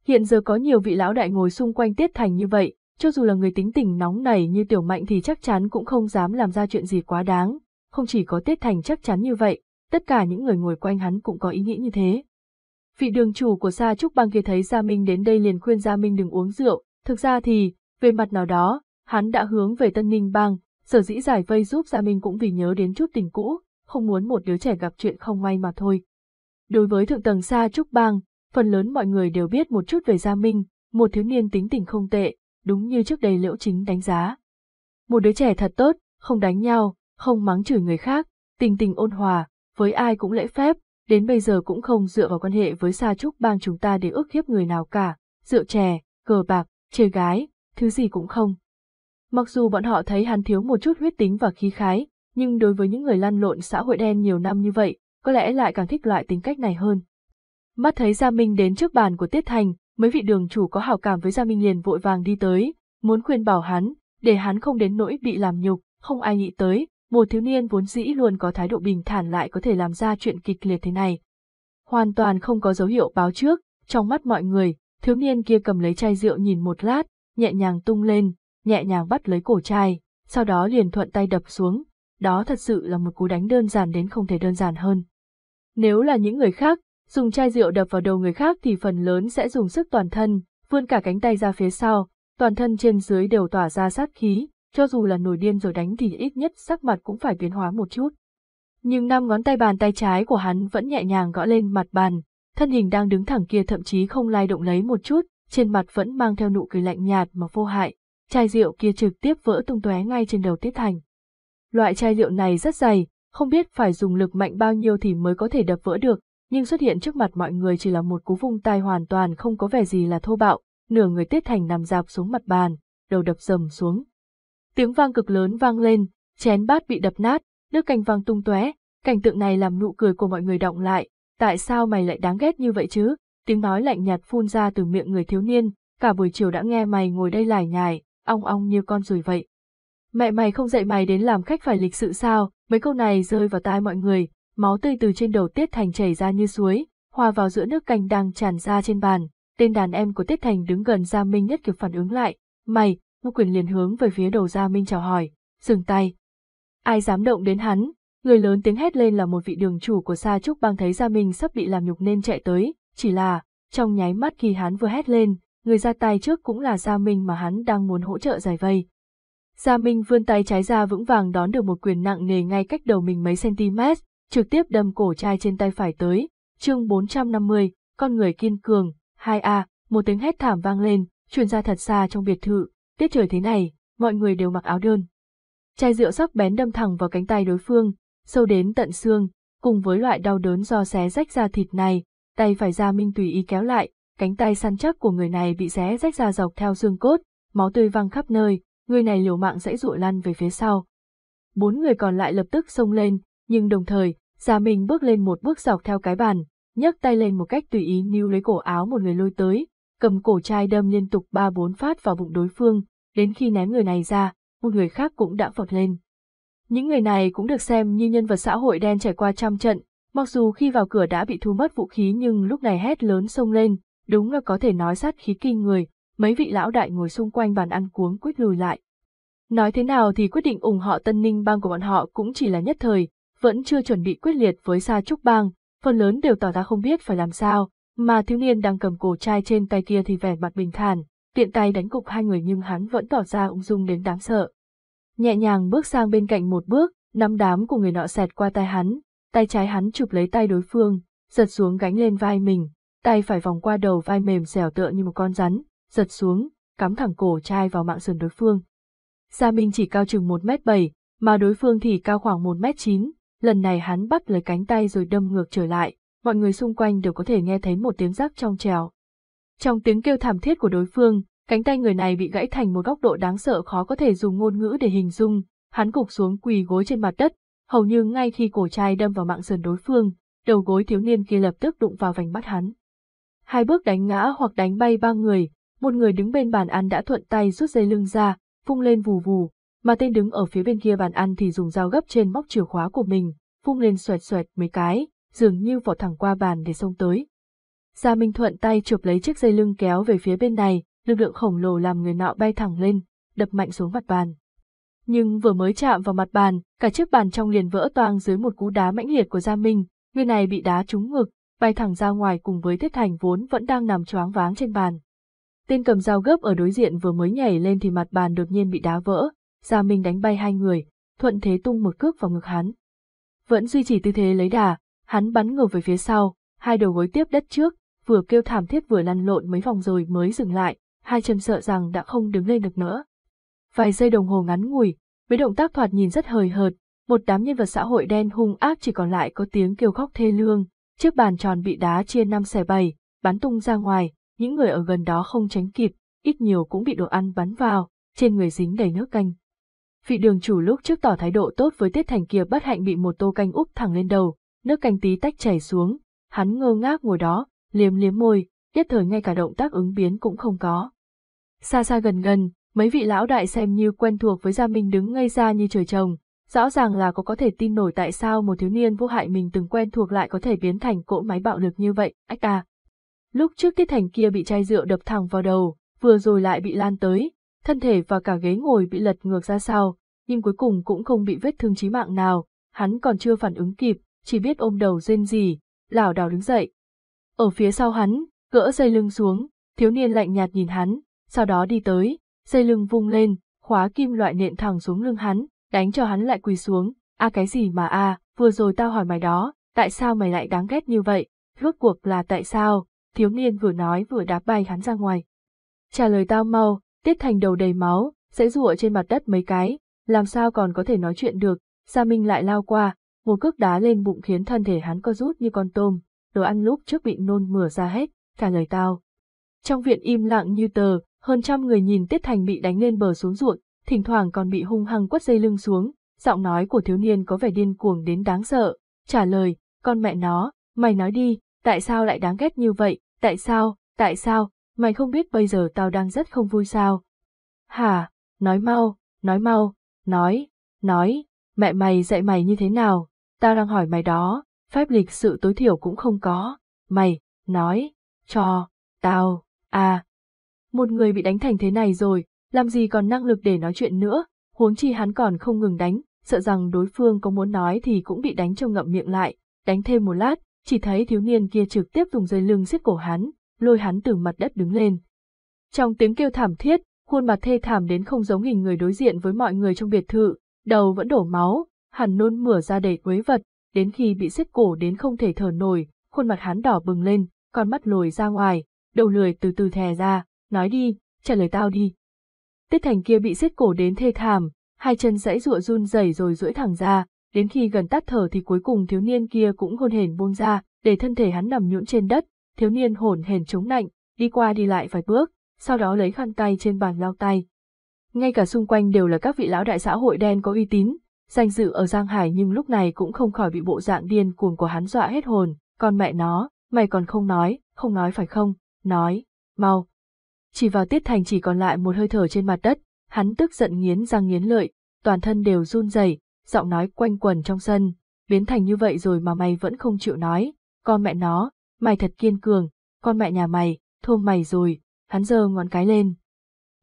Hiện giờ có nhiều vị lão đại ngồi xung quanh Tiết Thành như vậy, cho dù là người tính tình nóng nảy như Tiểu Mạnh thì chắc chắn cũng không dám làm ra chuyện gì quá đáng, không chỉ có Tiết Thành chắc chắn như vậy, tất cả những người ngồi quanh hắn cũng có ý nghĩ như thế. Vị đường chủ của Sa Trúc Bang kia thấy Gia Minh đến đây liền khuyên Gia Minh đừng uống rượu, thực ra thì, về mặt nào đó, hắn đã hướng về Tân Ninh Bang, sở dĩ giải vây giúp Gia Minh cũng vì nhớ đến chút tình cũ, không muốn một đứa trẻ gặp chuyện không may mà thôi. Đối với thượng tầng xa Trúc Bang, phần lớn mọi người đều biết một chút về Gia Minh, một thiếu niên tính tình không tệ, đúng như trước đây Liễu Chính đánh giá. Một đứa trẻ thật tốt, không đánh nhau, không mắng chửi người khác, tình tình ôn hòa, với ai cũng lễ phép, đến bây giờ cũng không dựa vào quan hệ với Sa Trúc bang chúng ta để ức hiếp người nào cả, rượu chè, cờ bạc, chơi gái, thứ gì cũng không. Mặc dù bọn họ thấy hắn thiếu một chút huyết tính và khí khái, nhưng đối với những người lăn lộn xã hội đen nhiều năm như vậy, có lẽ lại càng thích loại tính cách này hơn. Mắt thấy Gia Minh đến trước bàn của Tiết Thành, mấy vị đường chủ có hảo cảm với Gia Minh liền vội vàng đi tới, muốn khuyên bảo hắn, để hắn không đến nỗi bị làm nhục, không ai nghĩ tới, một thiếu niên vốn dĩ luôn có thái độ bình thản lại có thể làm ra chuyện kịch liệt thế này. Hoàn toàn không có dấu hiệu báo trước, trong mắt mọi người, thiếu niên kia cầm lấy chai rượu nhìn một lát, nhẹ nhàng tung lên, nhẹ nhàng bắt lấy cổ chai, sau đó liền thuận tay đập xuống, đó thật sự là một cú đánh đơn giản đến không thể đơn giản hơn. Nếu là những người khác, dùng chai rượu đập vào đầu người khác thì phần lớn sẽ dùng sức toàn thân, vươn cả cánh tay ra phía sau, toàn thân trên dưới đều tỏa ra sát khí, cho dù là nổi điên rồi đánh thì ít nhất sắc mặt cũng phải biến hóa một chút. Nhưng năm ngón tay bàn tay trái của hắn vẫn nhẹ nhàng gõ lên mặt bàn, thân hình đang đứng thẳng kia thậm chí không lay động lấy một chút, trên mặt vẫn mang theo nụ cười lạnh nhạt mà vô hại, chai rượu kia trực tiếp vỡ tung tóe ngay trên đầu Tiết Thành. Loại chai rượu này rất dày, không biết phải dùng lực mạnh bao nhiêu thì mới có thể đập vỡ được, nhưng xuất hiện trước mặt mọi người chỉ là một cú vung tay hoàn toàn không có vẻ gì là thô bạo, nửa người Tiết Thành nằm dạp xuống mặt bàn, đầu đập dầm xuống. Tiếng vang cực lớn vang lên, chén bát bị đập nát, nước canh vang tung tóe, cảnh tượng này làm nụ cười của mọi người động lại, tại sao mày lại đáng ghét như vậy chứ? Tiếng nói lạnh nhạt phun ra từ miệng người thiếu niên, cả buổi chiều đã nghe mày ngồi đây lải nhải, ong ong như con ruồi vậy. Mẹ mày không dạy mày đến làm khách phải lịch sự sao, mấy câu này rơi vào tai mọi người, máu tươi từ trên đầu Tiết Thành chảy ra như suối, hòa vào giữa nước canh đang tràn ra trên bàn. Tên đàn em của Tiết Thành đứng gần Gia Minh nhất kịp phản ứng lại, mày, Ngô Quyền liền hướng về phía đầu Gia Minh chào hỏi, dừng tay. Ai dám động đến hắn, người lớn tiếng hét lên là một vị đường chủ của Sa Trúc bang thấy Gia Minh sắp bị làm nhục nên chạy tới, chỉ là, trong nháy mắt khi hắn vừa hét lên, người ra tay trước cũng là Gia Minh mà hắn đang muốn hỗ trợ giải vây. Gia Minh vươn tay trái ra vững vàng đón được một quyền nặng nề ngay cách đầu mình mấy cm, trực tiếp đâm cổ trai trên tay phải tới. Chương 450, con người kiên cường, 2A, một tiếng hét thảm vang lên, truyền ra thật xa trong biệt thự, tiết trời thế này, mọi người đều mặc áo đơn. Chai rượu sắc bén đâm thẳng vào cánh tay đối phương, sâu đến tận xương, cùng với loại đau đớn do xé rách da thịt này, tay phải Gia Minh tùy ý kéo lại, cánh tay săn chắc của người này bị xé rách ra dọc theo xương cốt, máu tươi văng khắp nơi, người này liều mạng dãy dụa lăn về phía sau. Bốn người còn lại lập tức xông lên, nhưng đồng thời, Gia Minh bước lên một bước dọc theo cái bàn, nhấc tay lên một cách tùy ý níu lấy cổ áo một người lôi tới, cầm cổ chai đâm liên tục ba bốn phát vào bụng đối phương, đến khi ném người này ra, một người khác cũng đã vọt lên. Những người này cũng được xem như nhân vật xã hội đen trải qua trăm trận, mặc dù khi vào cửa đã bị thu mất vũ khí nhưng lúc này hét lớn xông lên, đúng là có thể nói sát khí kinh người, mấy vị lão đại ngồi xung quanh bàn ăn cuống quýt lùi lại. Nói thế nào thì quyết định ủng họ tân ninh bang của bọn họ cũng chỉ là nhất thời, vẫn chưa chuẩn bị quyết liệt với Sa Trúc bang, phần lớn đều tỏ ra không biết phải làm sao, Mà thiếu niên đang cầm cổ chai trên tay kia thì vẻ mặt bình thản, tiện tay đánh cục hai người nhưng hắn vẫn tỏ ra ung dung đến đáng sợ. Nhẹ nhàng bước sang bên cạnh một bước, năm đám của người nọ xẹt qua tay hắn, tay trái hắn chụp lấy tay đối phương, giật xuống gánh lên vai mình, tay phải vòng qua đầu vai mềm dẻo tựa như một con rắn, giật xuống, cắm thẳng cổ trai vào mạng sườn đối phương. Gia Minh chỉ cao chừng 1 mét 7, mà đối phương thì cao khoảng 1 mét 9, lần này hắn bắt lấy cánh tay rồi đâm ngược trở lại, mọi người xung quanh đều có thể nghe thấy một tiếng rắc trong trèo. Trong tiếng kêu thảm thiết của đối phương, cánh tay người này bị gãy thành một góc độ đáng sợ khó có thể dùng ngôn ngữ để hình dung, hắn cục xuống quỳ gối trên mặt đất, hầu như ngay khi cổ trai đâm vào mạng sườn đối phương, đầu gối thiếu niên kia lập tức đụng vào vành mắt hắn. Hai bước đánh ngã hoặc đánh bay ba người, một người đứng bên bàn ăn đã thuận tay rút dây lưng ra, vung lên vù vù, mà tên đứng ở phía bên kia bàn ăn thì dùng dao gấp trên móc chìa khóa của mình, vung lên xoẹt xoẹt mấy cái, dường như vọt thẳng qua bàn để xông tới. Gia Minh thuận tay chụp lấy chiếc dây lưng kéo về phía bên này, lực lượng khổng lồ làm người nọ bay thẳng lên, đập mạnh xuống mặt bàn. Nhưng vừa mới chạm vào mặt bàn, cả chiếc bàn trong liền vỡ toang dưới một cú đá mãnh liệt của Gia Minh, người này bị đá trúng ngực, bay thẳng ra ngoài cùng với Thiết Thành vốn vẫn đang nằm choáng váng trên bàn. Tên cầm dao gấp ở đối diện vừa mới nhảy lên thì mặt bàn đột nhiên bị đá vỡ, Gia Minh đánh bay hai người, thuận thế tung một cước vào ngực hắn. Vẫn duy trì tư thế lấy đà, hắn bắn ngược về phía sau, hai đầu gối tiếp đất trước, vừa kêu thảm thiết vừa lăn lộn mấy vòng rồi mới dừng lại, hai chân sợ rằng đã không đứng lên được nữa. Vài giây đồng hồ ngắn ngủi, với động tác thoạt nhìn rất hời hợt, một đám nhân vật xã hội đen hung ác chỉ còn lại có tiếng kêu khóc thê lương, chiếc bàn tròn bị đá chia năm xẻ bảy, bắn tung ra ngoài, những người ở gần đó không tránh kịp, ít nhiều cũng bị đồ ăn bắn vào, trên người dính đầy nước canh. Vị đường chủ lúc trước tỏ thái độ tốt với Tiết Thành kia bất hạnh bị một tô canh úp thẳng lên đầu, nước canh tí tách chảy xuống, hắn ngơ ngác ngồi đó, liếm liếm môi, nhất thời ngay cả động tác ứng biến cũng không có. Xa xa gần gần, mấy vị lão đại xem như quen thuộc với Gia Minh đứng ngây ra như trời trồng, rõ ràng là có có thể tin nổi tại sao một thiếu niên vô hại mình từng quen thuộc lại có thể biến thành cỗ máy bạo lực như vậy, ách à. Lúc trước Tiết Thành kia bị chai rượu đập thẳng vào đầu, vừa rồi lại bị lan tới, thân thể và cả ghế ngồi bị lật ngược ra sau, nhưng cuối cùng cũng không bị vết thương chí mạng nào, hắn còn chưa phản ứng kịp, chỉ biết ôm đầu rên rỉ, lảo đảo đứng dậy. Ở phía sau hắn, gỡ dây lưng xuống, thiếu niên lạnh nhạt nhìn hắn, sau đó đi tới, dây lưng vung lên, khóa kim loại nện thẳng xuống lưng hắn, đánh cho hắn lại quỳ xuống, a cái gì mà a, vừa rồi tao hỏi mày đó, tại sao mày lại đáng ghét như vậy, rốt cuộc là tại sao, thiếu niên vừa nói vừa đá bay hắn ra ngoài. Trả lời tao mau, tiết thành đầu đầy máu, sẽ rụa trên mặt đất mấy cái, làm sao còn có thể nói chuyện được, Gia Minh lại lao qua, một cước đá lên bụng khiến thân thể hắn co rút như con tôm, đồ ăn lúc trước bị nôn mửa ra hết, trả lời tao. Trong viện im lặng như tờ, hơn trăm người nhìn Tiết Thành bị đánh lên bờ xuống ruộng, thỉnh thoảng còn bị hung hăng quất dây lưng xuống, giọng nói của thiếu niên có vẻ điên cuồng đến đáng sợ, trả lời, con mẹ nó, mày nói đi, tại sao lại đáng ghét như vậy, tại sao, tại sao, mày không biết bây giờ tao đang rất không vui sao? Hả, nói mau, nói mau, nói, nói, mẹ mày dạy mày như thế nào, tao đang hỏi mày đó, phép lịch sự tối thiểu cũng không có, mày, nói, cho, tao, à. Một người bị đánh thành thế này rồi, làm gì còn năng lực để nói chuyện nữa, huống chi hắn còn không ngừng đánh, sợ rằng đối phương có muốn nói thì cũng bị đánh cho ngậm miệng lại, đánh thêm một lát, chỉ thấy thiếu niên kia trực tiếp dùng dây lưng xiết cổ hắn, lôi hắn từ mặt đất đứng lên. Trong tiếng kêu thảm thiết, khuôn mặt thê thảm đến không giống hình người đối diện với mọi người trong biệt thự, đầu vẫn đổ máu, hắn nôn mửa ra đầy quấy vật, đến khi bị xiết cổ đến không thể thở nổi, khuôn mặt hắn đỏ bừng lên, con mắt lồi ra ngoài, đầu lười từ từ thè ra, nói đi, trả lời tao đi. Tiết Thành kia bị xiết cổ đến thê thảm, hai chân dãy rụa run rẩy rồi duỗi thẳng ra, đến khi gần tắt thở thì cuối cùng thiếu niên kia cũng hôn hển buông ra, để thân thể hắn nằm nhũn trên đất, thiếu niên hồn hển chống nạnh, đi qua đi lại vài bước, sau đó lấy khăn tay trên bàn lau tay. Ngay cả xung quanh đều là các vị lão đại xã hội đen có uy tín, danh dự ở Giang Hải nhưng lúc này cũng không khỏi bị bộ dạng điên cuồng của hắn dọa hết hồn, con mẹ nó, mày còn không nói, không nói phải không, nói, mau. Chỉ vào tiết thành chỉ còn lại một hơi thở trên mặt đất, hắn tức giận nghiến răng nghiến lợi, toàn thân đều run rẩy, giọng nói quanh quẩn trong sân, biến thành như vậy rồi mà mày vẫn không chịu nói, con mẹ nó, mày thật kiên cường, con mẹ nhà mày, thô mày rồi, hắn giơ ngón cái lên.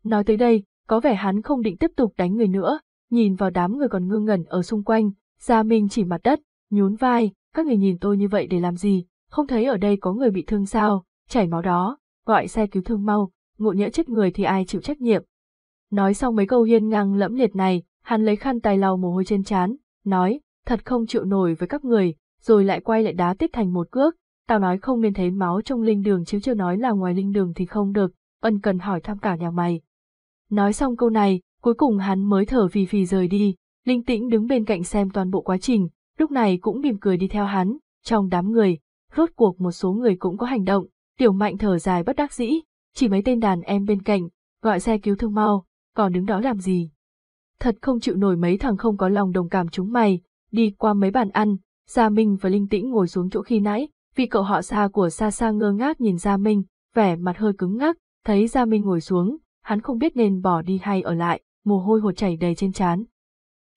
Nói tới đây, có vẻ hắn không định tiếp tục đánh người nữa, nhìn vào đám người còn ngơ ngẩn ở xung quanh, Gia Minh chỉ mặt đất, nhún vai, các người nhìn tôi như vậy để làm gì, không thấy ở đây có người bị thương sao, chảy máu đó, gọi xe cứu thương mau, ngộ nhỡ chết người thì ai chịu trách nhiệm. Nói xong mấy câu hiên ngang lẫm liệt này, hắn lấy khăn tay lau mồ hôi trên trán, nói, thật không chịu nổi với các người, rồi lại quay lại đá tiếp thành một cước, tao nói không nên thấy máu trong linh đường chứ chưa nói là ngoài linh đường thì không được, ân cần hỏi thăm cả nhà mày. Nói xong câu này, cuối cùng hắn mới thở phì phì rời đi, linh tĩnh đứng bên cạnh xem toàn bộ quá trình, lúc này cũng mỉm cười đi theo hắn, trong đám người, rốt cuộc một số người cũng có hành động, tiểu mạnh thở dài bất đắc dĩ, chỉ mấy tên đàn em bên cạnh, gọi xe cứu thương mau, còn đứng đó làm gì. Thật không chịu nổi mấy thằng không có lòng đồng cảm chúng mày, đi qua mấy bàn ăn, Gia Minh và Linh Tĩnh ngồi xuống chỗ khi nãy, vì cậu họ xa của xa xa ngơ ngác nhìn Gia Minh, vẻ mặt hơi cứng ngắc, thấy Gia Minh ngồi xuống, hắn không biết nên bỏ đi hay ở lại, mồ hôi hột chảy đầy trên trán.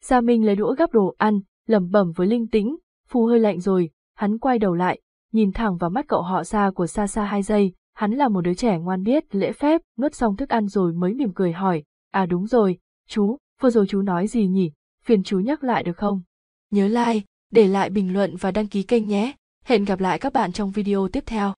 Gia Minh lấy đũa gắp đồ ăn, lẩm bẩm với Linh Tĩnh, phù hơi lạnh rồi, hắn quay đầu lại, nhìn thẳng vào mắt cậu họ xa của xa xa hai giây, hắn là một đứa trẻ ngoan biết lễ phép, nuốt xong thức ăn rồi mới mỉm cười hỏi, à đúng rồi, chú, vừa rồi chú nói gì nhỉ, phiền chú nhắc lại được không? Nhớ like, để lại bình luận và đăng ký kênh nhé. Hẹn gặp lại các bạn trong video tiếp theo.